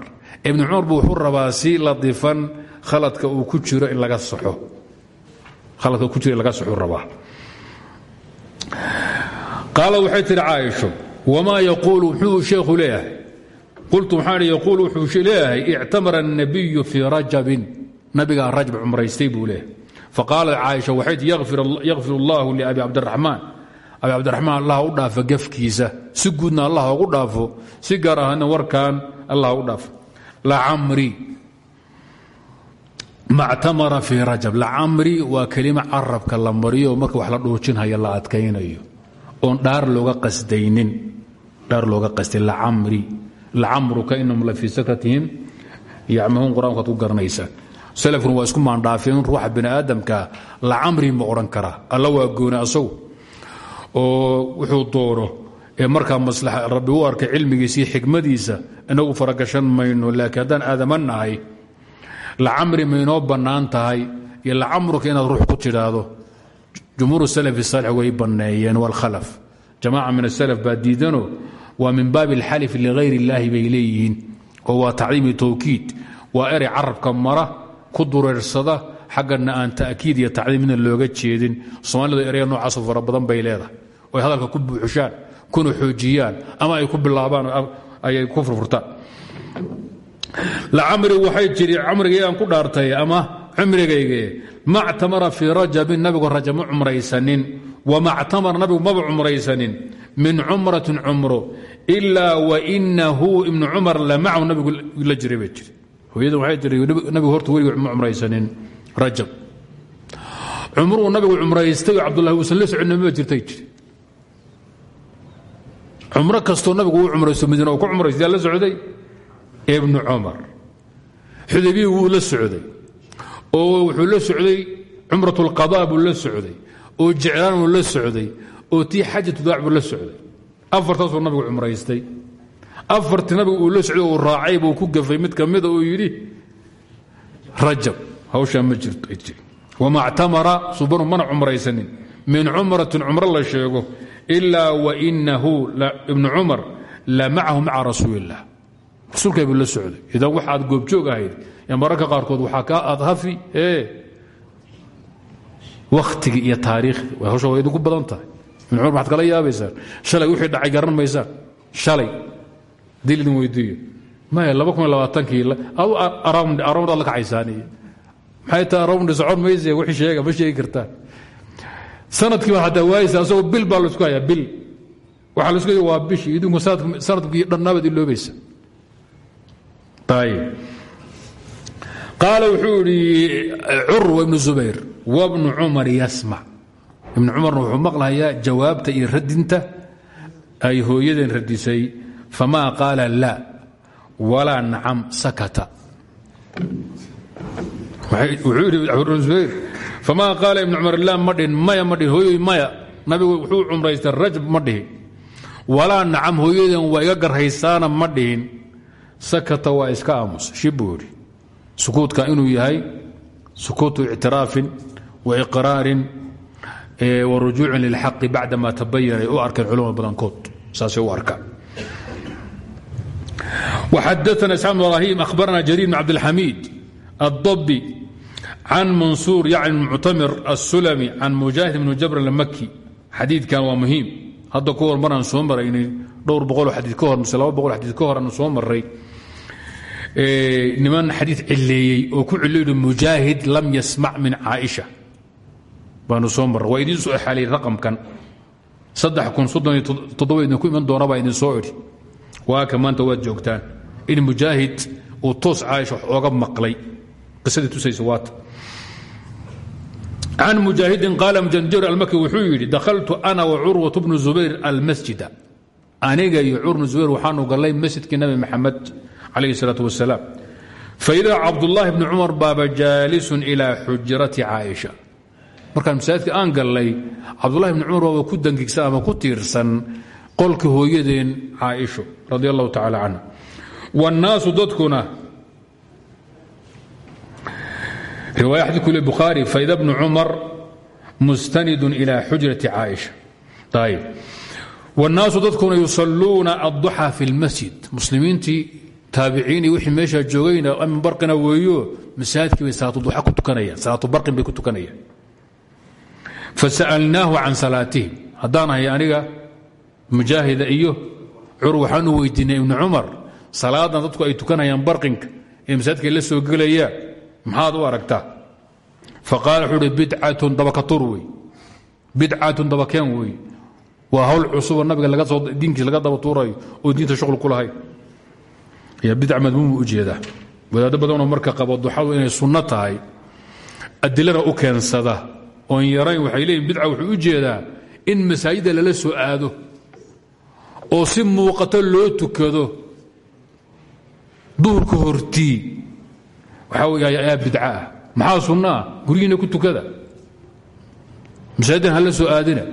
Ibnu cumar bu wuxuu rabaa si ladiifan khaladka uu ku jiro in laga saxo khaladka ku jiro laga saxuu rabaa. Qaala waxay tihi caaisho wamaa yaquulu? Muxuu sheekhu leeyahay. Qultu waxaan yaquulu? Wuxuu leeyahay ictamara الnabiyu fii rajabin nabigaa rajab cumraystay buu leeyahay. Faqaalat caaisha waxay tii yakfir اllahu liabi cabdiraxmaan abi cabdiraxmaan allah u dhaafa gefkiisa. Si guudna allah ugu dhaafo. Si gaar ahaana warkan allah u dhaafo. Lacamri mactamara fii rajab. Lacamri waa kelima carabka la mariyo marka wax la dhuujinhayo la adkaynayo. Oon dhaar looga qasdaynin. Dhaar looga qasday. Lacamri lacamruka inahum la fii sakratihim yacmahuun qur'aankaad ku garanaysaan salafkuna waa isku maandhaafeen ruuxa bini aadamkaa lacamri ma odhan karaa alla waa asagu. Oo wuxuu doono ee markaa maslaxa rabbi u arkay cilmigiisa iyo xikmadiisa inagu faragashan mayno laakiin haddaan aadama nahay lacamri maynoo bannaan tahay iyo lacamruka inaad ruux ku tidhaahdo jumhuur salafi saalix way banneeyeen waalkhalaf jamaaca min asalaf baa diidano min baabi alxalif ligayr illaahi bay leeyihiin oo waa tacdiimi towkiid waa erey carabka mara ku dureersada xaggana aan ta'kiid iyo tacdiim midna looga jeedin. Soomaalida eraya noocaasoo fara badan bay leedahay. Oy hadalka ku buuxishaan kuna xoojiyaan ama ay ku bilaabaan ayay ku furfurtaan. Lacamri waxay jiri camrigii aan ku dhaartay ama cumrigayge mactamara fii rajabin nabigu rajab ma cumraysanin. Wamactamara nabigu maba cumraysanin. Min cumratin cumro ilaa wainahu ibnu cumar la macahu nabigu la jiri hooyadan waxay tiri nabigu horta weligii ma cumraysanin. Rajab. Cumruu nabigu cumraystay oo cabdullahi uusan la soconna ma jirtay jiri cumro kastoo nabigu uu cumraysto madiina ku cumraystay la socday? Ibnu cumar. Xudaybiya wuu la socday oo wuxuu la socday cumrat اlqada buu la socday oo jeclaan buu la socday oo tii xajatudaac buu la socday. Afartaasuu nabigu cumraystay afartii nabigu uu la socday uu raacay buu ku gafay. Mid ka mida uu yidhi rajab hawshaa ma jirto. Wama ctamara subanu mana cumraysanin. Min cumratin cumro la sheego ilaa wainahu ibnu cumar la macahu maca rasuuli illah rasuulkaa buu la socday. Idan waxaad goobjoog ahayd ee mararka qaarkood waxaa kaa adhafi ee? Wakhtigii iyo taariikhdii hawsha waa idinku badan tahay. Ibn cumar maxaad kala yaabaysaan shalay wixii dhacay garan maysaan? Shalay dil idin weydiiyo maya laba kun labaatankii adu around la kacaysaaniye maxay tahay around socon mayse wixii sheega ma sheegi kartaan sannadkii baad hataa waayeysa asagoo bil baa la isku hayaa bil. Waxaa la isku haya waa bishii idinku sannadkii dhannaabaad iloobaysa ayib qaala wuxuu idhi curwa ibnu zubayr wabnu cumar yasmac ibnu cumarna wuxuu maqlahayaa jawaabta ay hooyadeen radisay famaa qaala laa walaa nacam sakata zubayr famaa qaala ibnu cumar laa ma dhihin maya ma dhihin hooyoy maya nabigu wuxuu cumraystay rajab ma dhihin walaa nacam hooyadeen waa iga garhaysaana ma dhihin sakata waa iska aamus shib buu yidhi sukuudka inuu yahay sukuutu ictiraafin wa iqraarin wa rujuucin lilxaqi bacdama tabayanay u arkeen culama badankood saasay u arkaan وxadثna isxaaq بن ibrahim أhbarna jrير بن cabdالxamid الضبي can mansuur yعni muctamir الsulmi can mujaahid بn jabr الmaki xadiidkan waa muhiim hadda ku hor maraan soo maraynay dhowr boqoloo xadii ka hor mise laba boqol xadii ka hor aan soo maray niman xadii cileeyey oo ku cileeyi mujaahid lam yasmac min caaisha baanu soo marray waa idiin soo xaaliyey raqamkan saddex kun soddon iyo toddoba idinku iman doona baa idin soo idhi waaka maanta waad joogtaan in mujaahid uu toos caaisha wax ooga maqlay. Qisadii tusaysa waata can mujaahidin qaala mujanjir almaki wuxuu yidhi dakhaltu ana wa curwat bnu zubayr almasjida. Aniga iyo curnu zubayr waxaanu gallay masjidkii nabi maxamed calayhi salaatu wasalaam faidaa cabdullaahi bni cumar baaba jaalisun ilaa xujrati caaisha. Markaan masaajidka aan gallay cabdullahi bni cumar baaba ku dangigsan ama ku tiirsan qolka hooyadeen caaisho radi allahu tacaala canha wannaasu dadkuna riwaaya xadidku le bukhaari faida bnu cumar mustanidun ila xujrati caaisha ayb wannaasu dadkuna yusalluuna adduxa fi lmasjid muslimiintii taabiciin iyo wixii meeshaa joogayna amin barqina weeyo masaajidkii bay salaatuduxa ku tukanayaan salaatubarqin bay ku tukanayaan fasa'alnaahu can salaatihim haddaan ahay aniga mujaahida iyo cur waxaanu weydiinay ibnu cumar salaadan dadku ay tukanayaan barqinka ee masaajidka la soo gelayaan maxaad u aragtaa? Faqaala wuxuu uhi bidcatun dabakatuur wey bidcatun dabakeen wey hawl cusuboo nabiga diinkiis laga daba tuurayo oo diinta shuql ku lahayn yaa bidca madmuumu u jeedaa. Wadaaddo badanoo marka qabo duxadu inay sunno tahay adilana u keensada oon yarayn waxay leeyihiin bidca wuxuu u jeedaa in masaajidda lala soo aado oo si muuqato loo tukado duhurka hortii waxaa wey ayaa bidca ah. Maxaa sunno ah guryihiina ku tukada. Masaajiddan hala soo aadina.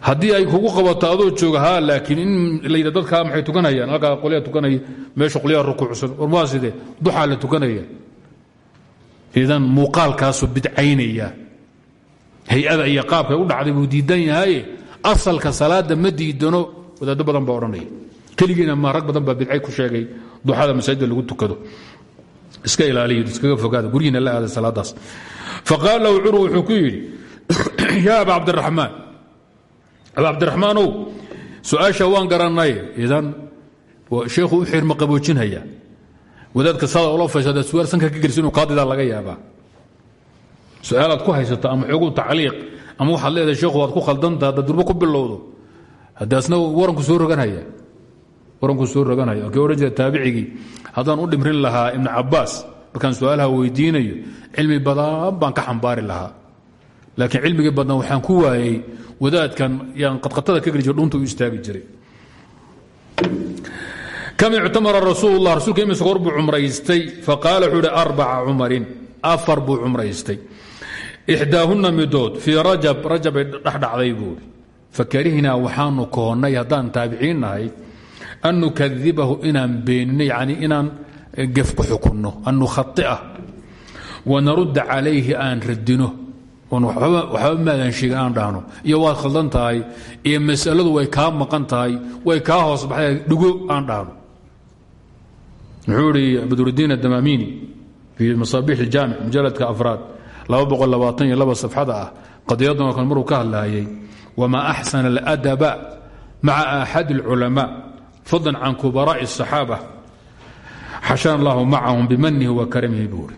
Haddii ay kugu qabato adoo jooga ha laakiin in la yidha dadkaa maxay tukanayaan? Halkaa qolyaa tukanaya meesha qolyaha rukuucsan warmaa sidee? Duxaa la tukanaya. Idan muuqaalkaasuu bidcaynaya. Hay'ada iyo qaabkay u dhacday buu diidan yahaye asalka salaada ma diidano. Wadaaddo badan baa odhanaya. Keligiina ma rag badan baa bidcay ku sheegay duxada masaajidda lagu tukado. Iska ilaaliyo iskaga fogaada guryihiina la aada salaadaas. Faqaal lahu curu wuxuu ku yidhi yaa aba cabdiraxmaan aba cabdiraxmaanow su'aasha waan garannay. Idan sheekhu u xirma qaboojinhaya. Wadaadka saada ula faysada suaal sanka ka gelisa inuu kaadidaa laga yaabaa. Su'aalaad ku haysato ama xoogu tacliiq ama waxaad leedahay sheekhu waad ku khaldanta hadda durbo ku bilowdo. Haddaasna waranku soo roganhaya waranku soo roganhaya kii odhan jira taabicigii. U dhimrin lahaa ibnu cabbaas markaan su'aalaha weydiinayo cilmi badan baan ka xambaari lahaa. Laakiin cilmigii badna waxaan ku waayey wadaadkan yaan qadqatada ka geli jir dhunta u istaagi jiray. Kam ictamara rasuul lah rasuulka imise goor buu cumraystay. Faqaala wuxuu afar buu cumraystay. Ixdaahunna midood. Fii rajab rajabay dhexdhacday buui fakarihnaa waxaanu koonnay haddaan taabiciin an nukadibahu inaan beenino yani inaan gef ku xukunno an nukhaiah wanarudda calayhi aan radino waxba maadan sheegin aan dhahno iyo waad khaldan tahay iyo masaladu way kaa maqan tahay way kaa hoos baxday dhigo aan dhahno muxuu ihi badrudiin adamaamini fii masaabiix iljaamic mujaladka afraad safxada ah qadiyadan oo kale maruu ka hadlaayay wamaa axsana aladaba maca axad اlculamaa fadlan can kubaraa'i asaxaaba xashan allahu macahum bimanihi wa karamihi buuri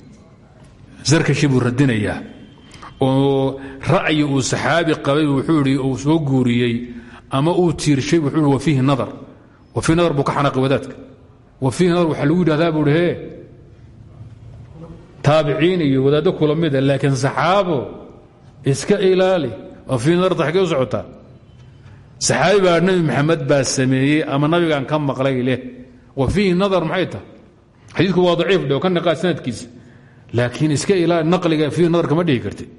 sarkashi buu radinayaa oo ra'yi uu saxaabi qabay wuxuu idhi uu soo guuriyey ama uu tiirshay wuxuu ihi wa fiihi nadar. Wa fiihi nadar buu ka xanaaqay wadaadka wa fiihi nadar waxaa lagu yidhahdaa buu idhi hee taabiciin iyo wadaaddo kula mida ah, laakiin saxaabo iska ilaali. Wa fiihi nadar taxgee u socotaa? Saxaabi baa nebi maxamed baa sameeyey ama nabigaan ka maqlay leh. Wa fiihi nadar maxay tahay? Xadiidku waa daciif dhe oo ka niqaa sanadkiisa laakiin iska ilaali naqliga fiihi nadar kama dhihi kartid.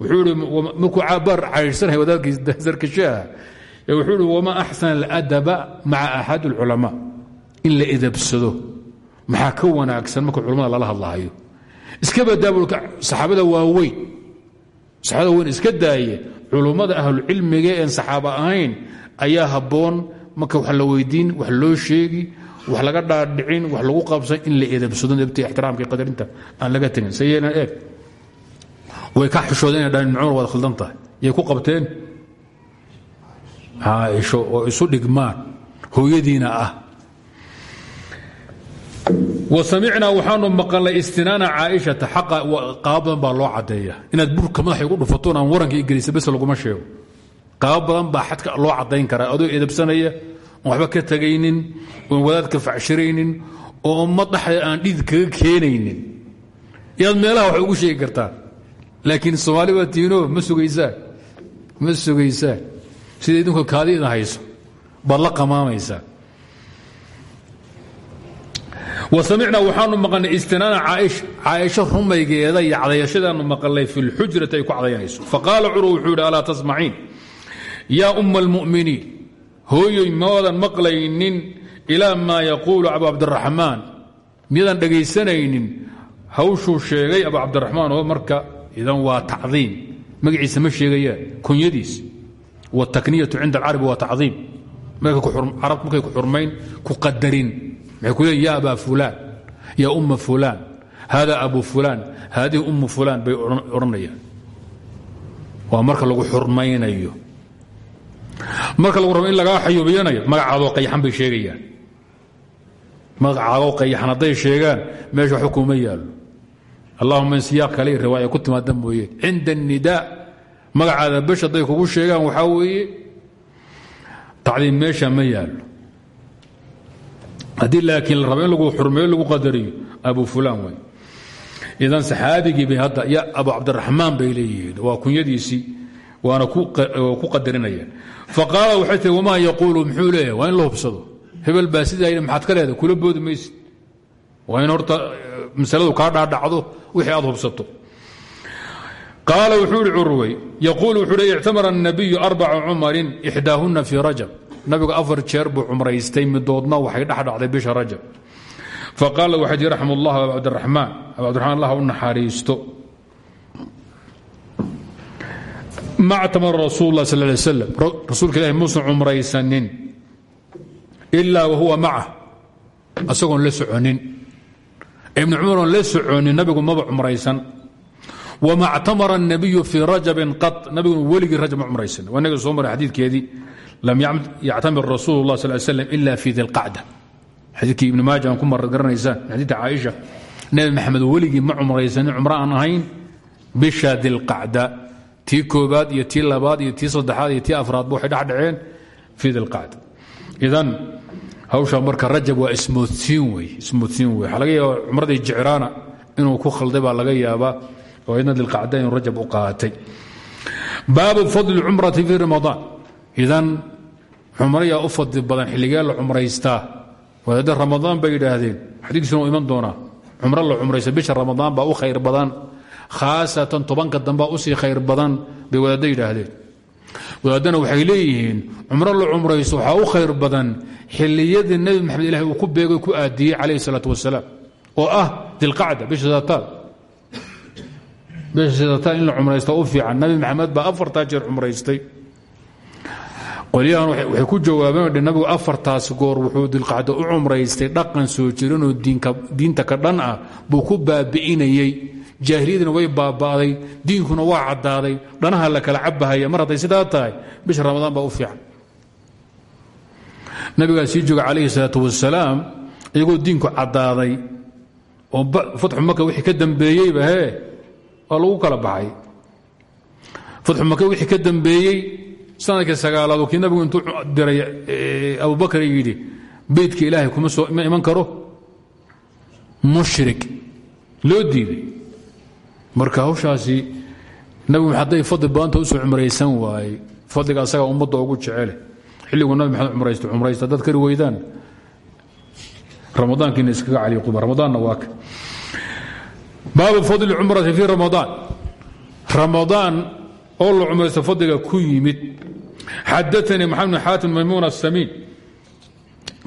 Wuxuu ihi markuu cabaar caydhsanaya wadaadkii sarkashaha wuxuu ihi wamaa axsana aladaba maca axad اlculamaa in la edabsado maxaa ka wanaagsan marka culamada lala hadlahayo iska badaa saxaabada waaweyn saxaabada weyn iska daaye culummada ahlucilmiga een saxaaba ahayn ayaa habboon. Marka wax la weydiin wax loo sheegi wax laga dhaadhicin wax lagu qabsan in la edabsado ebta ixtiraamka qadarinta aan laga tegin. Se yeelan eeg. Way ka xishoodeen inay dhahan ibn cumar waad ku qabteen? Caaisho oo isu dhigmaan. Hooyadiina ah wasamicnaa waxaanu maqalnay istinaana caaishata xaqa qaabo badan baa loo caddeeya inaad burka madaxa igu dhufatoon aan waranka igelisa bes laguma sheego. Qaabo badan baa xadka loo caddayn karaa. Adoo edabsanaya oon waxba ka tegaynin oon wadaadka facshiraynin oo ummad dhexda aan dhidid kaga keenaynin. Inaad meelaha wax ugu sheegi kartaa. Laakiin soomaali waa tiino ma sugaysaan ma idin hayso baad la qamaamaysaa wasamicnaa waxaanu maqalnay istinaana caaisha caaisho rumaygeeda iyo cadayashadaanu maqalnay fi lxujrati ay ku cadayanayso faqaala curu wuxuu yidhi alaa tasmaciin? Yaa umma almu'miniin hooyoy maadan maqlaynin ilaa maa yaquulu abu cabdiraxmaan miyadan dhegaysanaynin hawshuu sheegay abu cabdiraxmaan oo marka idan waa tacdiim. Magaciisa ma sheegayaan kunyadiis. Watakniyatu cinda alcarabi waa tacdiim. Markay ku xurmayn ku qadarin maxay ku leeyiin ya abaa fulaan ya umma fulaan hada abu fulaan haadihi ummu fulaan bay odhanayaan waa marka lagu xurmaynayo. Marka lagu rabo in lagaa xayuubiyanayo magacaadoo qayaxan bay sheegayaan. Magacaadoo qayaxan hadday sheegaan meesha waxba kuma yaallo. Kale riwaaya ku timaada mooyeen cinda الnidaa magacaada besh hadday kugu sheegaan waxaa weeye tacdiim meesha ma yaallo haddii laakiin la rabo in lagu xurmeeyo lagu qadariyo abu fulaan way. Idan saxaabigii bay hadda ya abu cabdiraxmaan bay leeyihiin waa kunyadiisii waana ku qadarinaya faqaala waxay tii wamaa yaquulu? Muxuu leeyahay in la hebel baa sidaa maxaad ka kula boodi maysid. In horta masaladu kaa dhaadhacdo wixii aad hubsato. Qaala wuxuu ihi curwey yaquul wuxuu ictamara الnabiyu arbaca cumarin ixdaahuna fii rajab nabigu afar jeer buu cumraystay midoodna waxay dhexdhacday bisha rajab. Faqaala waxay tii raxm ullah abcabdiraxmaan abcabdiraxmaan allah u naxariisto. Ma actamara rasuul lah sal lay slam rasuulka ilahi muusan cumraysanin wa huwa maca asagoon la soconin. Ibnu cumar la soconin nabigu maba cumraysan. Wma ctamara الnabiyu fii rajabin qad nabiguna weligii rajab ma cumraysan. Waa inaga soo maray lam yactamir rasuul اlah sal slam ila fi dilqacda xadiidkii ibn maaja aan ku mar garanaysaan min xadiidka caaisha nebi maxamed weligii ma cumraysanin cumro aan ahayn bisha dilqacda tii koobaad iyo tii labaad iyo tii saddexaad iyo tii afraadba waxay dhexdhaceen fii dilqacda idan hawsha marka rajab waa ismoodsiin wey ismoodsiin wey. Waxaa laga yaaba cumradii jicraana inuu ku khalday baa laga yaabaa oo idna dilqacda inuu rajab u qaatay. Baabu fadli cumrati fii ramadaan idan cumrayaa u fadli badan xilligee la cumraystaa wadaadda ramadaan bay yidhaahdeen. Xadiikiisuna u iman doonaa. Cumro la cumraysta bisha ramadaan baa u khayr badan. Khaasatan tobanka dambaa u sii khayr badan bay wadaadda yidhaahdeen. Wadaaddana waxay leeyihiin cumro la cumraysto waxaa u khayr badan xilliyadii nebi maxamed ilahi uu ku beegay ku aadiyey calayhi salaatu wasalaam. Oo ah dilqacda bisha saataal bisha saataal in la u fiican. Nabi maxamed baa afartaa jeer cumraystay qolyahan waxay ku jawaabeen nabigu afartaas goor wuxuu dilqacdo u cumraystay dhaqan soo jiranoo diinta ka dhan ah buu ku baabi'inayey jaahiliyadina way baaba'day diinkuna waa caddaaday. Dhanaha la kala cabahaya mar hadday sidaa tahay bisha ramadaan baa u fiican. Nabigaa sii jooga calayhi salaatu wasalaam iyagoo diinku caddaaday oo fatxu maka wixii ka dambeeyeyba hee lagu kala baxay. Fatxu maka wixii ka dambeeyey sannadkii sagaalaad kii nabigu intuu diray abubakar yidhi beytka ilaahay kuma soo ma iman karo? Mushrik. Loo diiday. Marka hawshaasi nabigu hadday fadli badanta u soo cumraysan waaye fadliga asagaa ummadda ugu jecele. Xilliguu nabi maxamed cumraysta cumraysta dad kari weydaan. Ramadaankiina iskaga caliiquba ramadaanna waa ka. Baabu fadli cumrati fii ramadaan. Ramadaan oo la cumraysta fadliga ku yimid xadaanii maxamed bn xaatim maymuun asamiin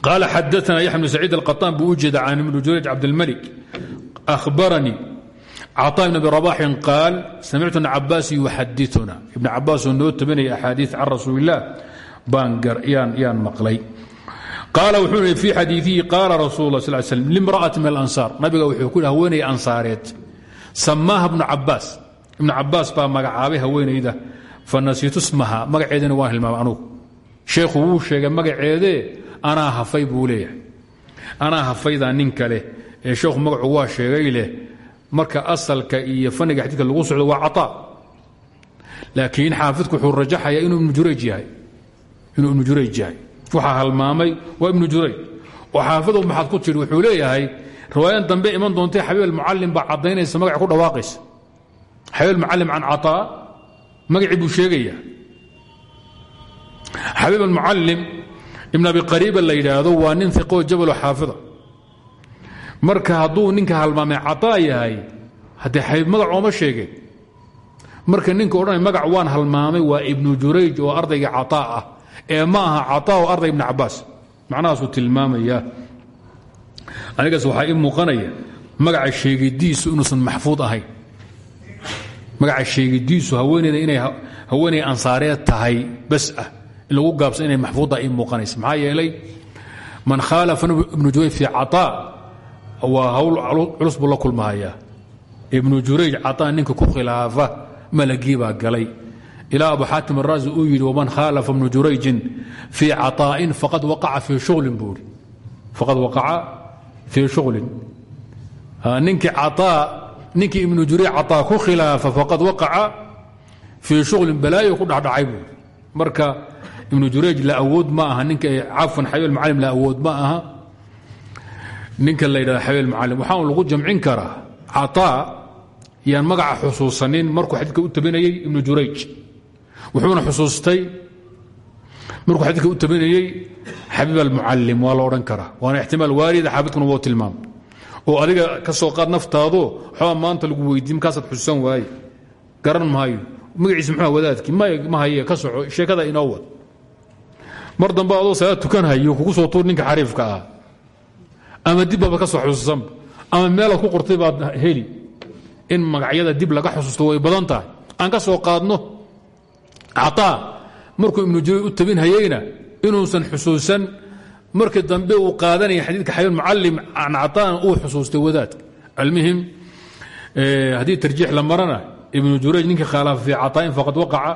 qaala xadaana yaxya bn saciid alqaطaan buu u jeeda can ibnu jurayj cabdilmalik ahbaranii caطaa ibn abi rabaxin qaal samictu ibna cabaas yuxadiuna ibna cabaas oo noo tabinaya axaadiid can rasuuli illaah banyaan maqlay qaala wuxuu i fii xadiiihi qaala rasul la sl slm limra'ati min alansaar nabiga wuxuu ku haweenaya ansaareed samaaha bnu cabaas ibnu cabaas baa magacaabay haweenayda fanasiitu smaha magaceedina waan hilmaamay anugu. Sheekhu wuu sheegay magaceedee anaa hafay buu leeyahay. Anaa hafaydaa nin kale. Ee sheekhu magacu waa sheegay leh marka asalka iyo faniga xadiidka lagu socdo waa caطaa laakiin xaafidku wuxuu rajaxaya inuu ibnu jurayj yahay. Inuu ibnu jurayj yahay. Waxaa halmaamay waa ibnu jurayj. Oo xaafidow maxaad ku tidhi wuxuu leeyahay riwaayan dambe iman doontay xabiib almucalim baa caddaynaysa magac ku dhawaaqaysa. Xabiib almucalim can caطaa magacii buu sheegayaa xabiib almucallim ibn abi qariiba la yidhaahdo waa nin iqoo jabalo xaafida. Marka hadduu ninka halmaamay cataa yahay haddee xabiib magac ooma sheegeen marka ninka odhanay magac waan halmaamay waa ibnu jurayj oo ardayga cataa ah. Ee ma aha cataa oo arday ibnu cabaas macnahaasuu tilmaamayaa. Anigaas waxaa ii muuqanaya magaca sheegidiisu inuusan maxfuud ahayn magaca sheegidiisu haweeneyda inay haweeney ansaareed tahay bas ah lagu gaabso inay maxfuuda ay muuqanaysa. Maxaa yeelay man khaalafa ibnu jurayj fii cataa waa hawl culus buu la kulmahayaa ibnu jurayj cataa ninka ku khilaafa malagii galay. Ilaa abu xaatim araasi uu yidhi waman khaalafa ibnu jurayjin fii cataa'in faqad waqaca fii shulin buu faqad waqaca fii shughlin ninkii cataa ninkii ibnu jurayj caطaa ku khilaafa faqad waqaca fii shuglin balaayo ku dhexdhacay marka ibnu jurayj la awood ma aha. Ninka cafan xabeel macalim la awood ma aha. Ninka la yidhahda xabeel macalim waxaa lagu jamcin karaa. Caطaa yaan magaca xusuusanin. Markuu xadiidka u tabinayey ibnu jurayj. Wuxuuna xusuustay markuu xadiidka u tabinayey xabiib almucalim waa la odhan karaa. Waana ixtimaal waarida xaabidkuna wuu tilmaam oo adiga ka soo qaad naftaado waxbaa maanta lagu weydiin markaasaad xusuusan waaye garan maayo. Magaciisa muxuu wadaadkii? Ma haye ka soco. Sheekada inoo wad. Mar dambe adoo salaad tukanhayo kugu soo tuur ninka xariifka ah. Ama dib baaba ka soo xusuusanba ama meelaad ku qortay baad heli. In magacyada dib laga xusuusto way badan tahay. Aan ka soo qaadno. Caطaa markuu ibnu jurayj u tabin hayeyna inuusan xusuusan markii dambe uu qaadanaya xadiidka xayan mucalim can caطaana uu xusuustay wadaadka. Almuhim haddii tarjiix la marana ibnu jurayj ninkii khaalaafa fii caطaa'in faqad waqaca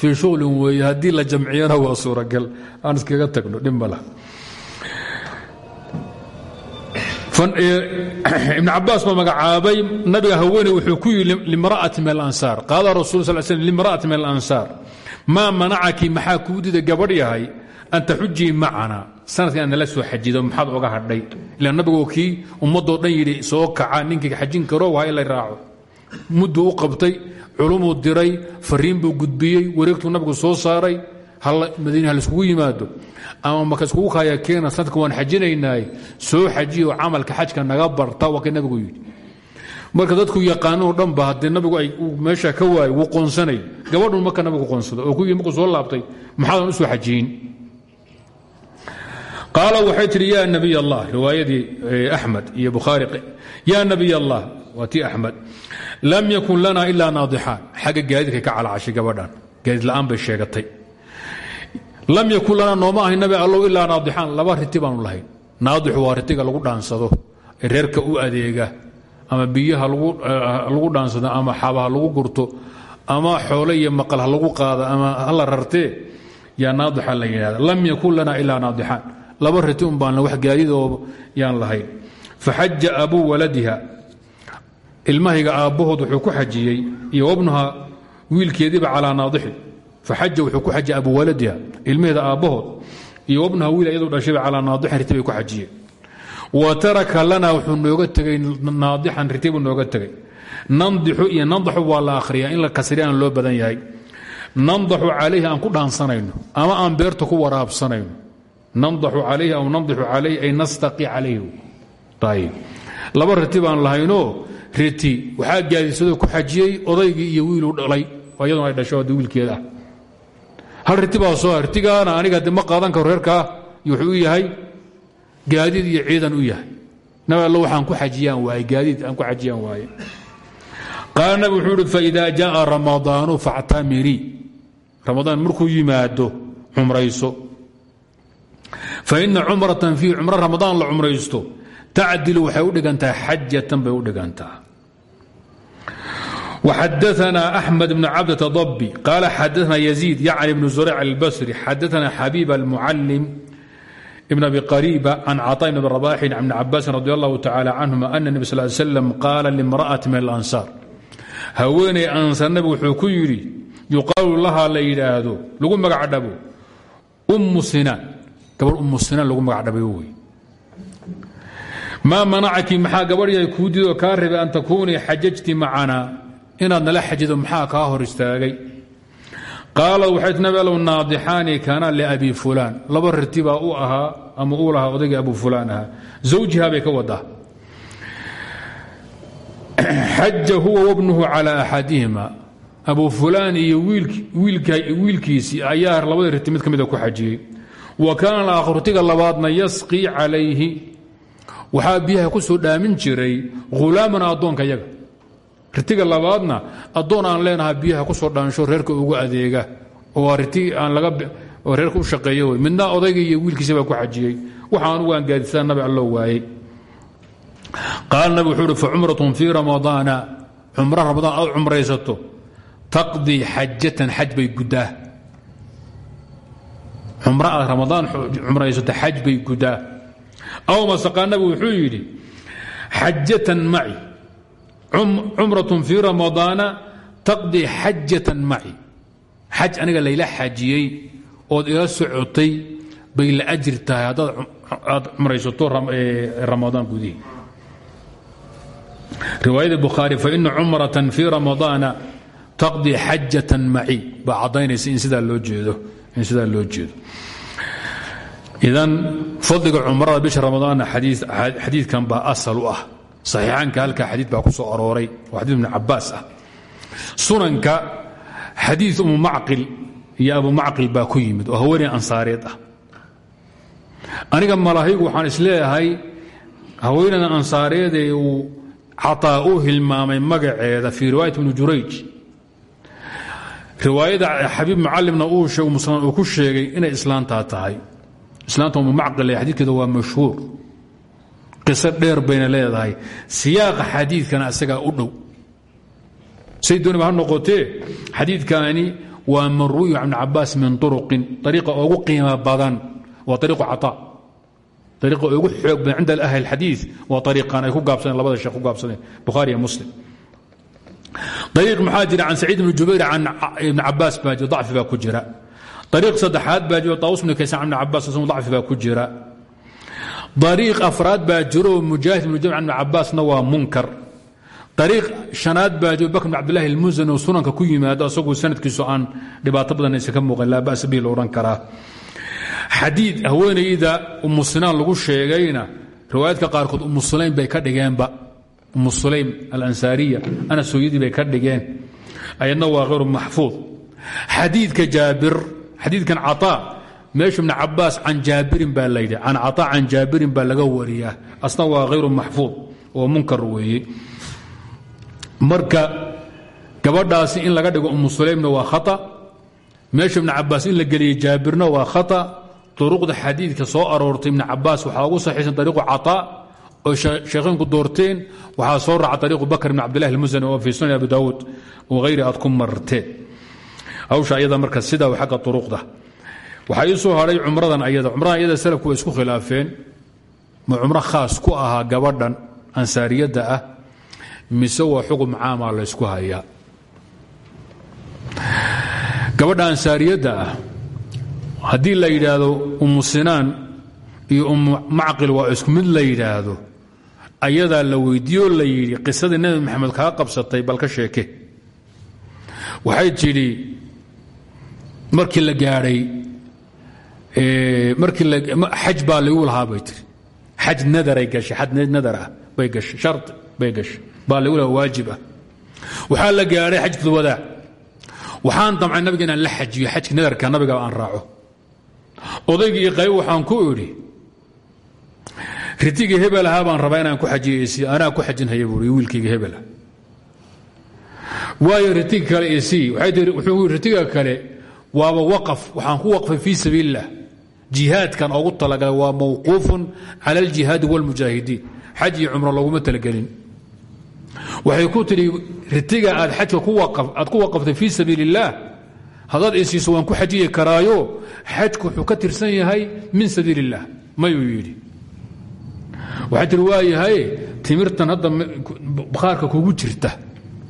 fii shuglin weeye haddii la jamciyana waa suuragal. Aan iskaga tagno dhib ma laha. Ibn cabaas baa magacaabay nabiga haweeney wuxuu ku yidhi limra'ati min alansaar. Qaala rasul sal sl limra'ati min alansaar. Maa manacaki maxaa kuu dida gabadh yahay? An sanadka inaad nala soo xajido maxaad oga hadhay? Ila nabigoo kii ummadoo dhan yidhi soo kaca ninkii xajin karo waa in raaco. Mudduu u qabtay culumuu diray fariin buu gudbiyey wareegtuu nabigu soo saaray madiina ha laiskugu yimaado. Ama maka iskugu kaaya keena sanadka waan xajinaynaaye soo xajiyo camalka xajka naga barta waa nabigu yidhi. Marka dadku yaqaanoo dhan ba nabigu ay meesha ka waayo wuu qoonsanay. Gabadhun marka nabigu qoonsado oo ku yii soo laabtay maxaadan soo xajiyin qaala waxay tidhi yaa nabiy allah riwaayadii axmed iyo bukhaari yaa nabiy allah waa tii axmed lam yakun lana ilaa naadixaan. Xagga gaadiidka ka calacashay gabadhan gaadiid la'aan bay sheegatay. Lam yakun lanaa nooma ahay nabi allow ilaa naadixaan. Laba riti baanu lahayn. Naadixu ritiga lagu dhaansado ee reerka u adeega ama biyaha lagu dhaansado ama xabaha lagu gurto ama xoole iyo maqal lagu qaada ama hala rartee. Yaa naadixa la yidhahda lam yakun lana ilaa naadixaan laba riti un baan wax gaadiidoo yaan lahayn. Faxaja abuu waladiha. Ilmahayga aabbahood wuxuu ku xajiyey iyo wabnuha wiilkeediiba calaa naadixin faxaja wuxuu ku xajiyey abu waladiha ilmaheeda aabbahood iyo wabnuha wiil iyadu dhashayba calaa naadixin ku xajiyeen. Wa taraka lana wuxuu nooga tegey naadixan riti buu nooga tegey nandixu iyo nandaxu waa la in la kasriya aan loo badan yahay. Nandaxu calayhi aan ku dhaansanayno ama aan beerta ku waraabsanayno nandaxu calayhi aw nandixu calayhi ay nastaqi calayhi ayib laba riti baan lahaynoo riti waxaa gaadisadoo ku xajiyey odaygii iyo wiiluu dhalay oo iyaduna ay dhasho haddi wiilkeeda ah hal riti baa soo ritigaana aniga de ma qaadan karo reerkaa wuxuu u yahay gaadiid iyo ciidan u yahay nabi allo waxaan ku xajiyaan waaye gaadiid aan ku xajiyaan waaye qaala nabi wuxuu uhi faida jaءa ramadaanu faina cumratan fiihi cumro ramadaan la cumraysto tacdilu waxay u dhigantaha xajatan bay u dhigantaa وxadثna أحمد بن cabdة ضبي قال xadثna يزيد يعني بن زريع البصري xadثna xبيب المعلم بن أبي قريبة عن cطاء بن رباح عن بن عباس رضي الله تعالى عنهma أن النبي صلى ل سلم قال لامرأة من الأنصار haweeney ansar nabig wuxuu ku yidhi yuqaalu lahaa la yidhaahdo lagu magac dhabo umu sinaan gabar umu sinaan lagu magac dhabay wey maa manacaki maxaa gabadhyahay kuu didoo kaa rabay an takuunii xajajti macanaa inaad nala xajido maxaa kaa hor istaagay? Qaala waxay ti nabi allow naadixaani kaana liabi fulaan. Laba riti baa u ahaa ama uu lahaa odaygii abu fulaan ahaa. Bay ka wadaa xaja huwa wabnuhu calى axadihima abu fulaan iyo wiilkiisii ayaa labadii riti mid ka mida ku xajiyey wa kaana labaadna yasqii calayhi. Waxaa biyaha ku soo dhaamin jiray hulaaman addoonka yaga ritiga labaadna addoon aan leenaha biyaha ku soo dhaansho reerka ugu adeega oo riti aan laga oo reerka shaqeeyo wey midna iyo wiilkiisa ku xajiyey. Waxa anugu aan nabi alloo waayey qaala nabi wuxuu uhi facumratun fii ramadaana cumro ramadaan aad cumraysato. Taqdii xajatan xaj cumro aad ramadaan cumraysato xaj bay guddaa aw masaqaa nabi wuxuu yidhi xajatan maci cumratun fii ramadaana taqdii xajatan maci xaj aniga layla xajiyey ood ila socotay bay la ajir tahay haddaad aad cumraysato ramadaan gudihii riwaayada bukhaari faina cumratan fii ramadaana taqdii xajatan maci baa caddaynaysa in sidaa loo jeedo in sidaa loo jeedo. Idan fadliga cumrada bisha ramadaanna xadiidkan baa asal u ah. Saxiixaanka halkaa xadiid baa ku soo arooray oo xadiid ibn cabaas ah. Sunanka xadiid umu macqil iyo abu macqil baa ku yimid oo haweeney ansaareed ah. Aniga malaahigu waxaan is leeyahay haweeneyda ansaareed ee uu cataa u hilmaamay magaceeda fii riwaayat ibni jurayj riwaayada xabiib mucalimna uu ku sheegay inay islaantaa tahay. Islaanta umu macqil ee xadiidkeeda waa mashhuur. Qiso dheer bayna leedahay. Siyaaqa xadiidkana isagaa u dhow. Say dooniba ha noqotee waa man ruwiyu can cabaas min turuqin ariiqa ugu qiimo badan waa ariiqu cataa ariiqa ugu xoog badan cinda ahli اlxadiid waa ariiqan ay ku gaabsadeen labada sheekh ku gaabsadeen bukhaari iyo muslim ariiq maxaa jira can saciid ibni jubayr can ibn cabaas baa jira dacfi baa ku jira. Ariiq saddexaad baa jiro taawus bni kaysan can ibn cabaas isaguna dacfi baa ku jira. Ariiq afraad baa jiro mujaahid ibn jubayr can ibn cabaasna waa munkar. Ariiq shanaad baa jiro bakr bn cabdillahi almusani oo sunanka ku yimaado asagu sanadkiisu aan dhibaato badan aysan ka muuqan laa ba'sa bihi la odhan karaa. Xadiid haweenayda umu sinaan lagu sheegayna riwaayaadka qaarkood umu sulaym bay ka dhigeenba umu sulaym alansaariya anas hooyadii bay ka dhigeen. Ayadna waa hayru maxfuud xadiidka jaabir xadiidkan cataa meeshu ibn cabaas can jaabirin baa layidhi can cataa can jaabirin baa laga wariyaa. Asna waa hayru maxfuud oo munkar weeye. Marka gabadhaasi in laga dhigo umu waa khata. Meesha ibn cabaas in la geliyey jaabirna waa khata. Duruqda xadiidka soo aroortay ibn cabaas waxaa ugu saxiisan ariiqu oo sheekheynku doorteen waxaa soo raaca ariiqu bakr ibn cabdillahi almusani oo fii sunan abi daawuud oo hayri aad ku marteen hawsha ayada marka sidaa xagga uruqda waxaa ii soo hadhay cumradan ayada. Cumradan ayada salafku way isku khilaafeen. Ma cumro khaas ku ahaa gabadhan ansaariyadda ah mise waa xukun caamaa laysku hayaa gabadha ansaariyadda ah haddii la yidhaahdo umu sinaan iyo umu macqil waa isku mid la yidhaahdo ayadaa la weydiiyo la yidhi qisadii nebi maxamed kaa qabsatay bal sheeke. Waxay tidhi markii la gaadhay markii xaj baa lagu lahaa bay tii xaj nadaray gashay xaj nadar ah bay gashay shar bay gashay baa lagu lahaa waajib ah. La gaadhay xajkul wadaa waxaan damcay nabiga inaan la xajiyo xajki nadarka nabiga aan raaco. Odaygii qayb waxaan ku idhi ritigii hebel ahaa baan rabaa inaan ku xajiyeysi anaa ku xajinhaya buui wiilkayga hebela waayo ritiga kale isi waxay tii wuxuu ritiga kale waaba waqaf waxaan ku waqfay fii sabiil illah jihaadkan ogu talagalay waa mawquufun cala aljihaadi wاlmujaahidiin xaj iyo cumro looguma talagelin waxay ku tidhi ritiga aad xajka aad ku waqaftay fii sabiil اllah haddaad isiiso waan ku xajiyi karaayo xajku wuxuu ka tirsan yahay min sabiil اllah mayuu yidhi waxay tihi waa yahay timirtan hadda bakhaarka kugu jirta.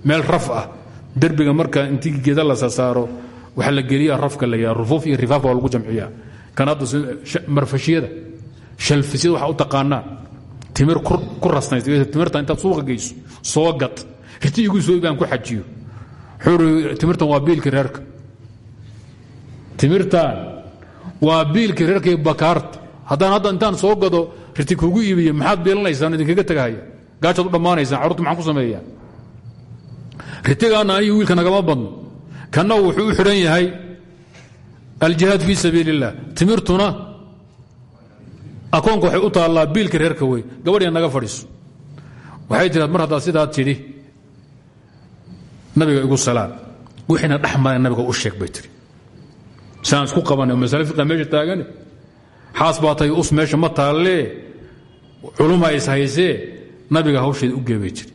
Meel raf ah. Derbiga marka intii geeda la sasaaro waxa la geliya rafka la yaa rufuuf iyo rifaafka waa lagu jamciyaa. Kan hadda marfashiyada shalfisyada waxa u taqaanaan. Timir ku rasnays timirta intaad suuqa geyso soo gad riti igu soo baan ku xajiyo. Wuxuu timirtan waa biilka reerka. Timirtan waa biilka reerka iyo bakaarta. Haddaan hadda intaan soo gado riti kugu iibiyo maxaad beelanaysaan idinkaga tagahaya. Gaajaad u dhammaanaysaan carurta maxaan ku sameeyaa ritigaana anigu wiilka nagama badno. Kanna wuxuu u xidhan yahay aljihaad fii sabiil اllah timirtuna akoonka waxay u taallaa biilka reerka wey gabadhia naga fadhiiso waxay tiraad mar haddaad sidaa tidhi nabiga igu salaan wixiina dhex maray nabiga u sheeg bay tihi saan isku qabanay masale fiqa meesha taagane xaas baa tahay us meesha ma taallee culuma is haysee? Nabiga hawsheeda u geebay jiri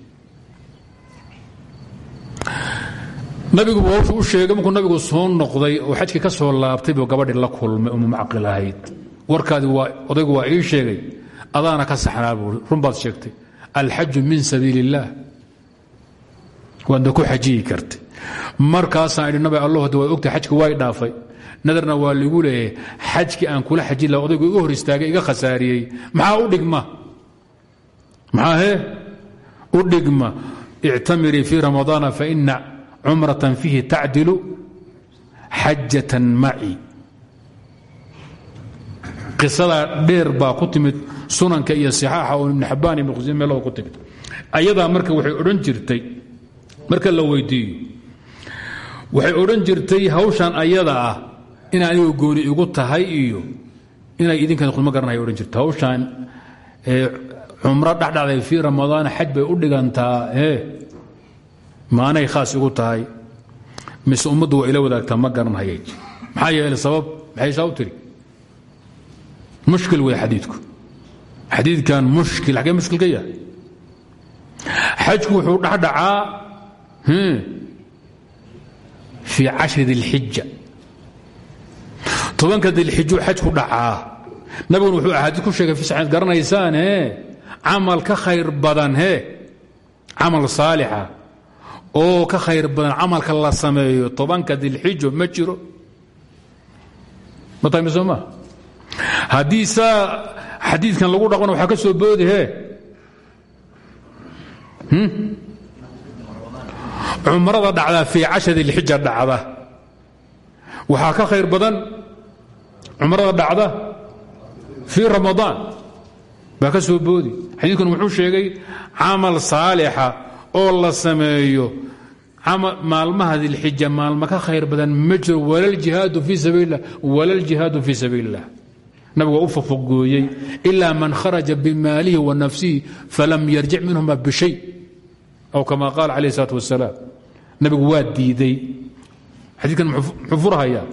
nabigu buu hawsha u sheegay markuu nabigu soo noqday oo xajkii ka soo laabtay buu gabadhii la kulmay umu macqil ahayd. Warkaadi waa odaygu waa ii sheegay adaana ka saxnaa buui run baad sheegtay. Alxaju min sabiil illaah waadna ku xajiyi kartay markaasaan idhi nabi allah de waad ogtay xajki way dhaafay. Nadarna waa ligu leeyahay xajkii aan kula xajin laha odaygu iga hor istaagay iga khasaariyey. Maxaa u dhigma? Maxaa he u dhigma. Ictamirii fii ramadaana faina cumratan fiihi tacdilu xajatan maci. Qisadaa dheer baa ku timid sunanka iyo sixaaxa oo ibn xabaan ibn meelaba ku timid. Ayadaa marka waxay odhan jirtay marka la weydiiyo waxay odhan jirtay hawshan ayada ah in anigu gooni igu tahay iyo inay idinkan khudmo garanaya odhan jirta hawshan cumro dhexdhacday fii ramadaan xaj bay u dhigantaa ee maanay khaas igu tahay. Mise ummaddu ila wadaagtaa ma garanhayay maxaa yeelay sabab? Maxay saa u tiri? Mushkil wey xadiidku. Mushkil xagee mushkil ka xajku wuxuu dhexdhacaa fii cashri dilxija tobanka dilxijuu xajku dhacaa nabiguna wuxuu axaadiid ku sheegay fi saxiid garanaysaan he camal ka khayr badan he camal saalixa oo ka khayr badan camalka la sameeyo tobanka dilxijo ma jiro ma tahay mise maa haddii lagu dhaqona waxaa ka soo boodi he cumrada dhacda fii cashari ilxija dhacda. Waxaa ka khayr badan cumrada dhacda fii ramadaan. Baa ka soo boodi. Xadiidkan wuxuu sheegay camal saalixa oo la sameeyo maalmaha dilxija maalma ka khayr badan ma jiro walaljihaadu fii sabiilah walaljihaadu fii sabiil illah nabigu waa u fafogooyey ilaa man kharaja bimaalihi wa nafsihi falam yarjic minhuma bishay aw kama qaal calayh isalaat wasalaam nabigu waa diiday. Xadiidkan muxuu furhayaa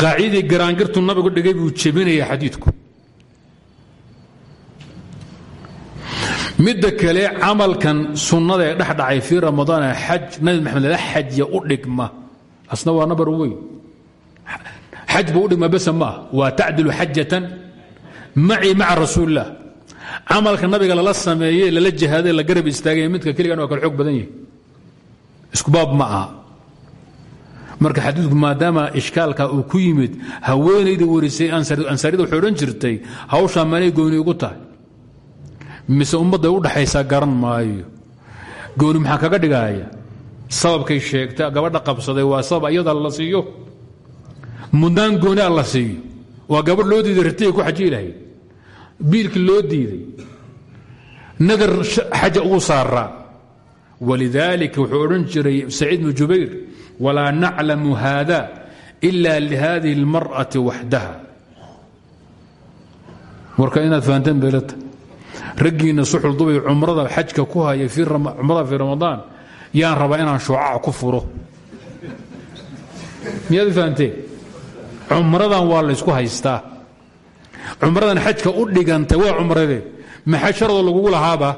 qaacidadii garaangirtu nabigu dhigay buu jebinaya xadiidku. Midda kale camalkan sunnada ee dhexdhacay fii ramadaan xaj nabi maxamed lala xajya u dhigma. Asna waa nabar weyn xaj buu u dhigma bese maah waa tacdilu xajatan macii maca rasuulilah camalka nabiga lala sameeye lala jihaaday la garab istaagay midka keligan waa kala xoog badan yahi iskubaab ma aha. Marka xadiidku maadaama ishkaalka uu ku yimid haweenaydii warisay ansaarida waxay odhan jirtay hawshaa manay gooni ugu tahay. Mise ummadday u dhaxaysaa garan maayo. Gooni maxaa kaga dhigaya sababkay sheegta gabadha qabsaday waa sabab iyada la siiyo. Mudnaan gooni a la siiyo. Waa gabadh loo diiday ratiga ku xaji biilkii loo diiday nadar xaja ugu saaraa walidaalika wuxuu odhan jiray saciid bnu jubayr walaa naclamu haada ila lihadihi اlmar'ati waxdaha warka inaad fahanteen beelata raggiinna suxul dubay cumrada xajka ku haya cumrada fii ramadaan yaan rabaa inaan shuucaca ku furo. Miyaad fahanteen? Cumradan waa laysku haystaa cumradan xajka u dhigantay waa cumradee maxaa sharadoo lagugu lahaaba?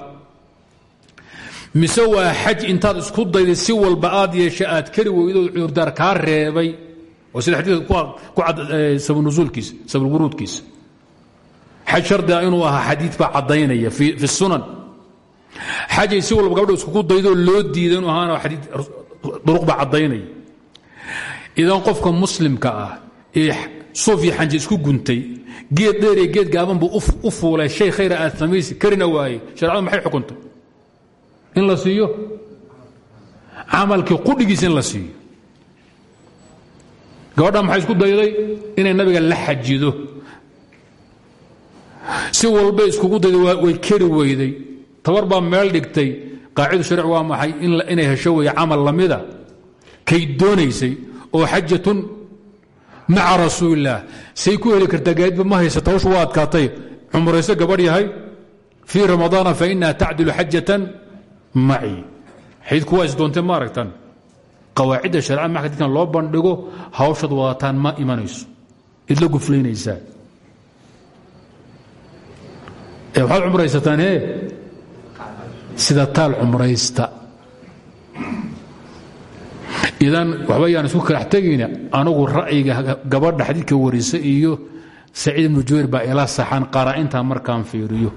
Mise waa xaj intaad isku dayday si walba aad yeesha aad kari weydo cudurdaar kaa reebay? Oo sida xadiidka ku cad sabnuuulkiisa sabulwuruudkiisa xaj shardiga inuu ahaa xadiid baa caddaynaya fi sunan. Xajay si walba gabadha iskugu daydoo loo diiday inuu ahaana xadiid duruq baa caddaynaya. Idan qofka muslimka ah suuf iyo xanje isku guntay. Geed dheer iyo geed gaaban buu u fuulay. Shay khayra aad samaysi karina waaye. Sharecadu maxay xukuntay in la siiyo? Camalkii qudhigiisa in la siiyo. Gabadha maxay isku dayday? Inay nabiga la xajido. Si walba iskugu dayday way keri weyday tabar baa meel dhigtay. Qaacidu sharic waa maxay? Inay hesho weeye camal lamida kay doonaysay. Oo xajatun maca rasuulillaah. Say ku heli kartaa gaadidba ma haysata hawshu waa adkaatay. Cumrayso gabadh yahay. Fii ramadaana fa inaha tacdilu xajatan maci. Xaydku waa isdoontee ma aragtan qawaacidda sharca marka dadkan loo bandhigo hawshaad wadataan ma imanayso. Idla guflaynaysaa. Waxaad cumraysataan he sida taal cumraysta idan waxba yaan isku kalax tegayna anagu ra'yiga gabadha xadiidka warisa iyo saciid ibnu jubayr ba ila saxan qara'intaa markaan fiiriyo.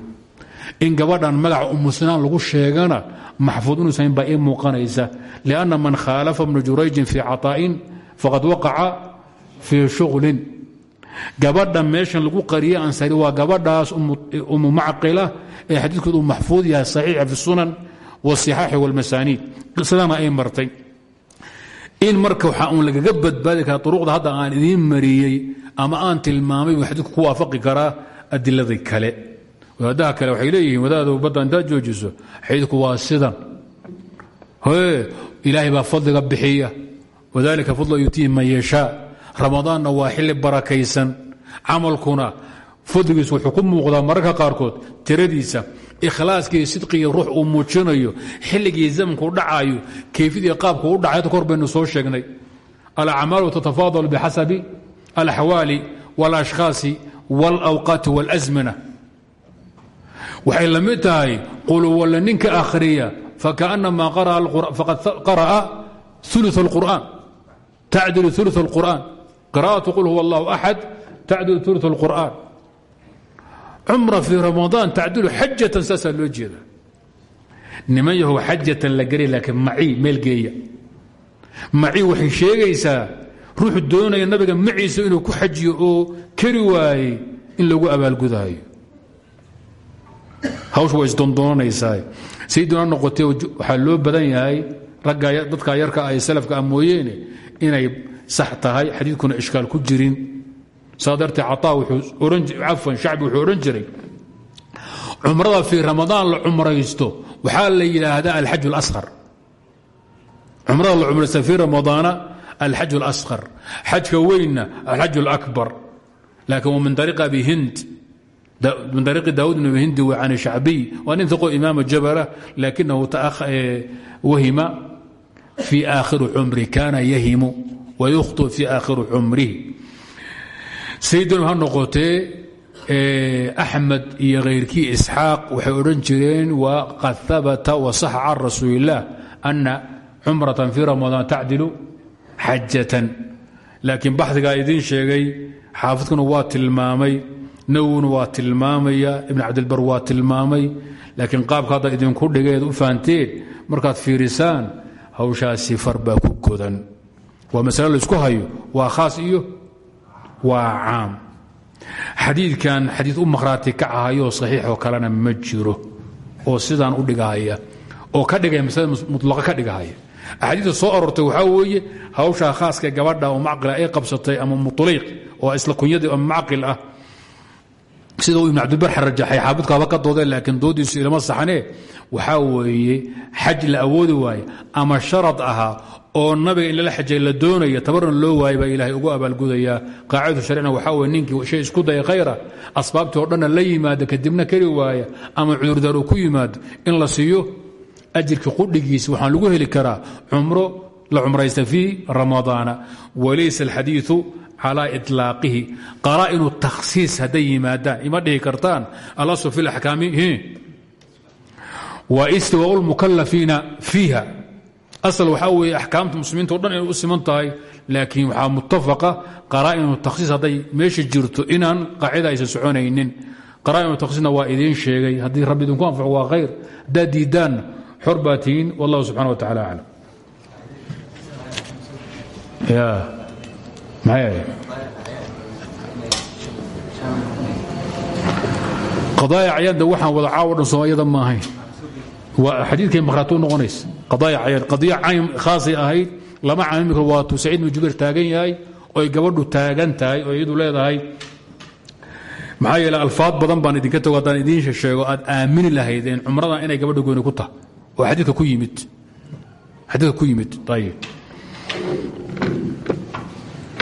In gabadhan magaca umusinaan lagu sheegana maxfuud inuusahayn baa ii muuqanaysa. Lianna man khaalafa bnu jurayjin fi cataa'in faqad waqaca fii shuqlin. Gabadha meeshan lagu qariyey ansari waa gabadhaas umu macqila ee xadiidkoodu maxfuud yahay saxiixa fi sunan wasixaaxi walmasaaniid qisadaana ay martay in marka waxaa uun lagaga badbaadi karaa duruqda hadda aan idiin mariyey ama aan tilmaamay buu ku waafaqi karaa adiladii kale. Wadaadaha kale waxay leeyihiin wadaadu badda intaad joojiso xadiidku waa sidan. Ilaahay baa fadliga bixiya. Wadalika fadla yutiihi man yashaa. Ramadaanna waa xilli barakaysan. Camalkuna fadligiisu wuxuu ku muuqdaa mararka qaarkood tiradiisa ikhlaaskii sidqiga ruux uu muujinayo xilligii zamanku dhacayo kayfidii qaabku u dhacay kor baynu soo sheegnay alacmaalu tatafaadal bixasabi alaxwaali wاlashkhaasi wاlawqaati wاlazmina waxay la mid tahay qulwalle ninka akhriya fakaأnama faqad qara'a ulu اlqur'an tacdilu ulu اlqur'an qira'atu qul huwa اllahu axad tacdilu ulu اlqur'an cumra fii ramadaan tacdilu xajatan saasaa loo jeeda niman yahow xajatan la gelay laakiin macii meel geeya. Macii waxay doonaya nabiga maciisa inuu ku xajiyo oo keri waayey in lagu abaalgudaayo hawshu waa isdoondoonanaysaa sayiduna noqotee waxaa loo badan yahay ragga dadka yarka ay salafka a mooyeene inay sax tahay xadiidkuna ishkaal ku jirin saa dartee caaa cafan shacbi wuxuu odhan jiray cumrada fii ramadaan la cumraysto waxaa la yidhaahdaa alxaj اlasqar cumrada la cumraysta fii ramadaana alxaj اlasqar xajka weynna alxaj اlakbar laakiin wa min ariiq abi hind min ariiqi daawud bn abi hindi wa can shacbiy waa nin iqo imaama jabala laakinahu wahima fii aakhiri cumri kana yahimu wayukhطu fii aakhiri cumrihi sayidun ha noqotee axmed iyo khayrkii isxaaq waxay odhan jireen waqad habata wasaxa can rasuuli اllah ana cumratan fii ramadaan tacdilu xajatan laakiin baxdigaa idiin sheegay xaafidkuna waa tilmaamay nawowina waa tilmaamaya ibn cabdilbar waa tilmaamay. Laakiin qaabka hadda idinku dhigeed u fahanteen markaad fiirisaan hawshaasi far baa ku godan. Waa masale laysku hayo waa khaas iyo waa caam. Xadiidkan xadiid u makhraati kacahayoo saxiixoo kalena ma jiro oo sidaan u dhigahaya oo ka dhigaya masalada mutlaqa ka dhigahaya axaadiista soo aroortay waxaa weeye hawshaa khaaska gabadha oo macqila ay qabsatay ama muliiq oo isla kunyadii ama macqil ah sida uu ibn cabdilbar rajaxay xaabidkaaba ka doodeen laakiin doodiisu ilama saxnee waxaa weeye xaj la awoodi waaye ama sharad ahaa oo nabiga in xajay la doonaya tabarna loo waayay baa ilaahay ugu abaalgudayaa. Qaacidatu sharcina waxaa weye ninkii shay isku daya khayra asbaabtii oo la yimaada kadibna kari waaya ama cudurdaar uu ku yimaado. In la siiyo ajirka qudhigiisa waxaan lagu heli karaa cumro la cumraysta fii ramadaana. Walaysa alxadiiu calaa iطlaaqihi qaraa'inu takhsiis hadday yimaadaan ima dhihi kartaan alasl fi اlaxkaami wa istiwaau lmukalafiina fiiha asal waxaa weeye axkaamta muslimiinta o dhan inay u siman tahay laakiin waxaa mutafaqa qaraa'inu takhsiis hadday meesha jirto inaan qaacida aysan soconaynin qaraa'inu takhsiisna waa sheegay haddii rabbi idinku anfaco waa khayr haddaad diidaanna wallahu subxana wa tacala aclam qadaaya cayaadda waxaan wada caawo dhan soomaaliyada ma ahayn waa xadiidkay makhraatu noqonaysa qadaaya cayaad qadiya cayn khaasay ahayd lama caamimi karo waatuu saciid ibnu jubayr taagan yahay oy gabadhu taagan tahay oo iyadu leedahay maxaa yeele alfaad badan baan idinka tago haddaan idiin sheego aad aamini lahaydeen cumradan inay gabadha gooni ku tahay. Oo xadiidka ku yimid. Xadiidka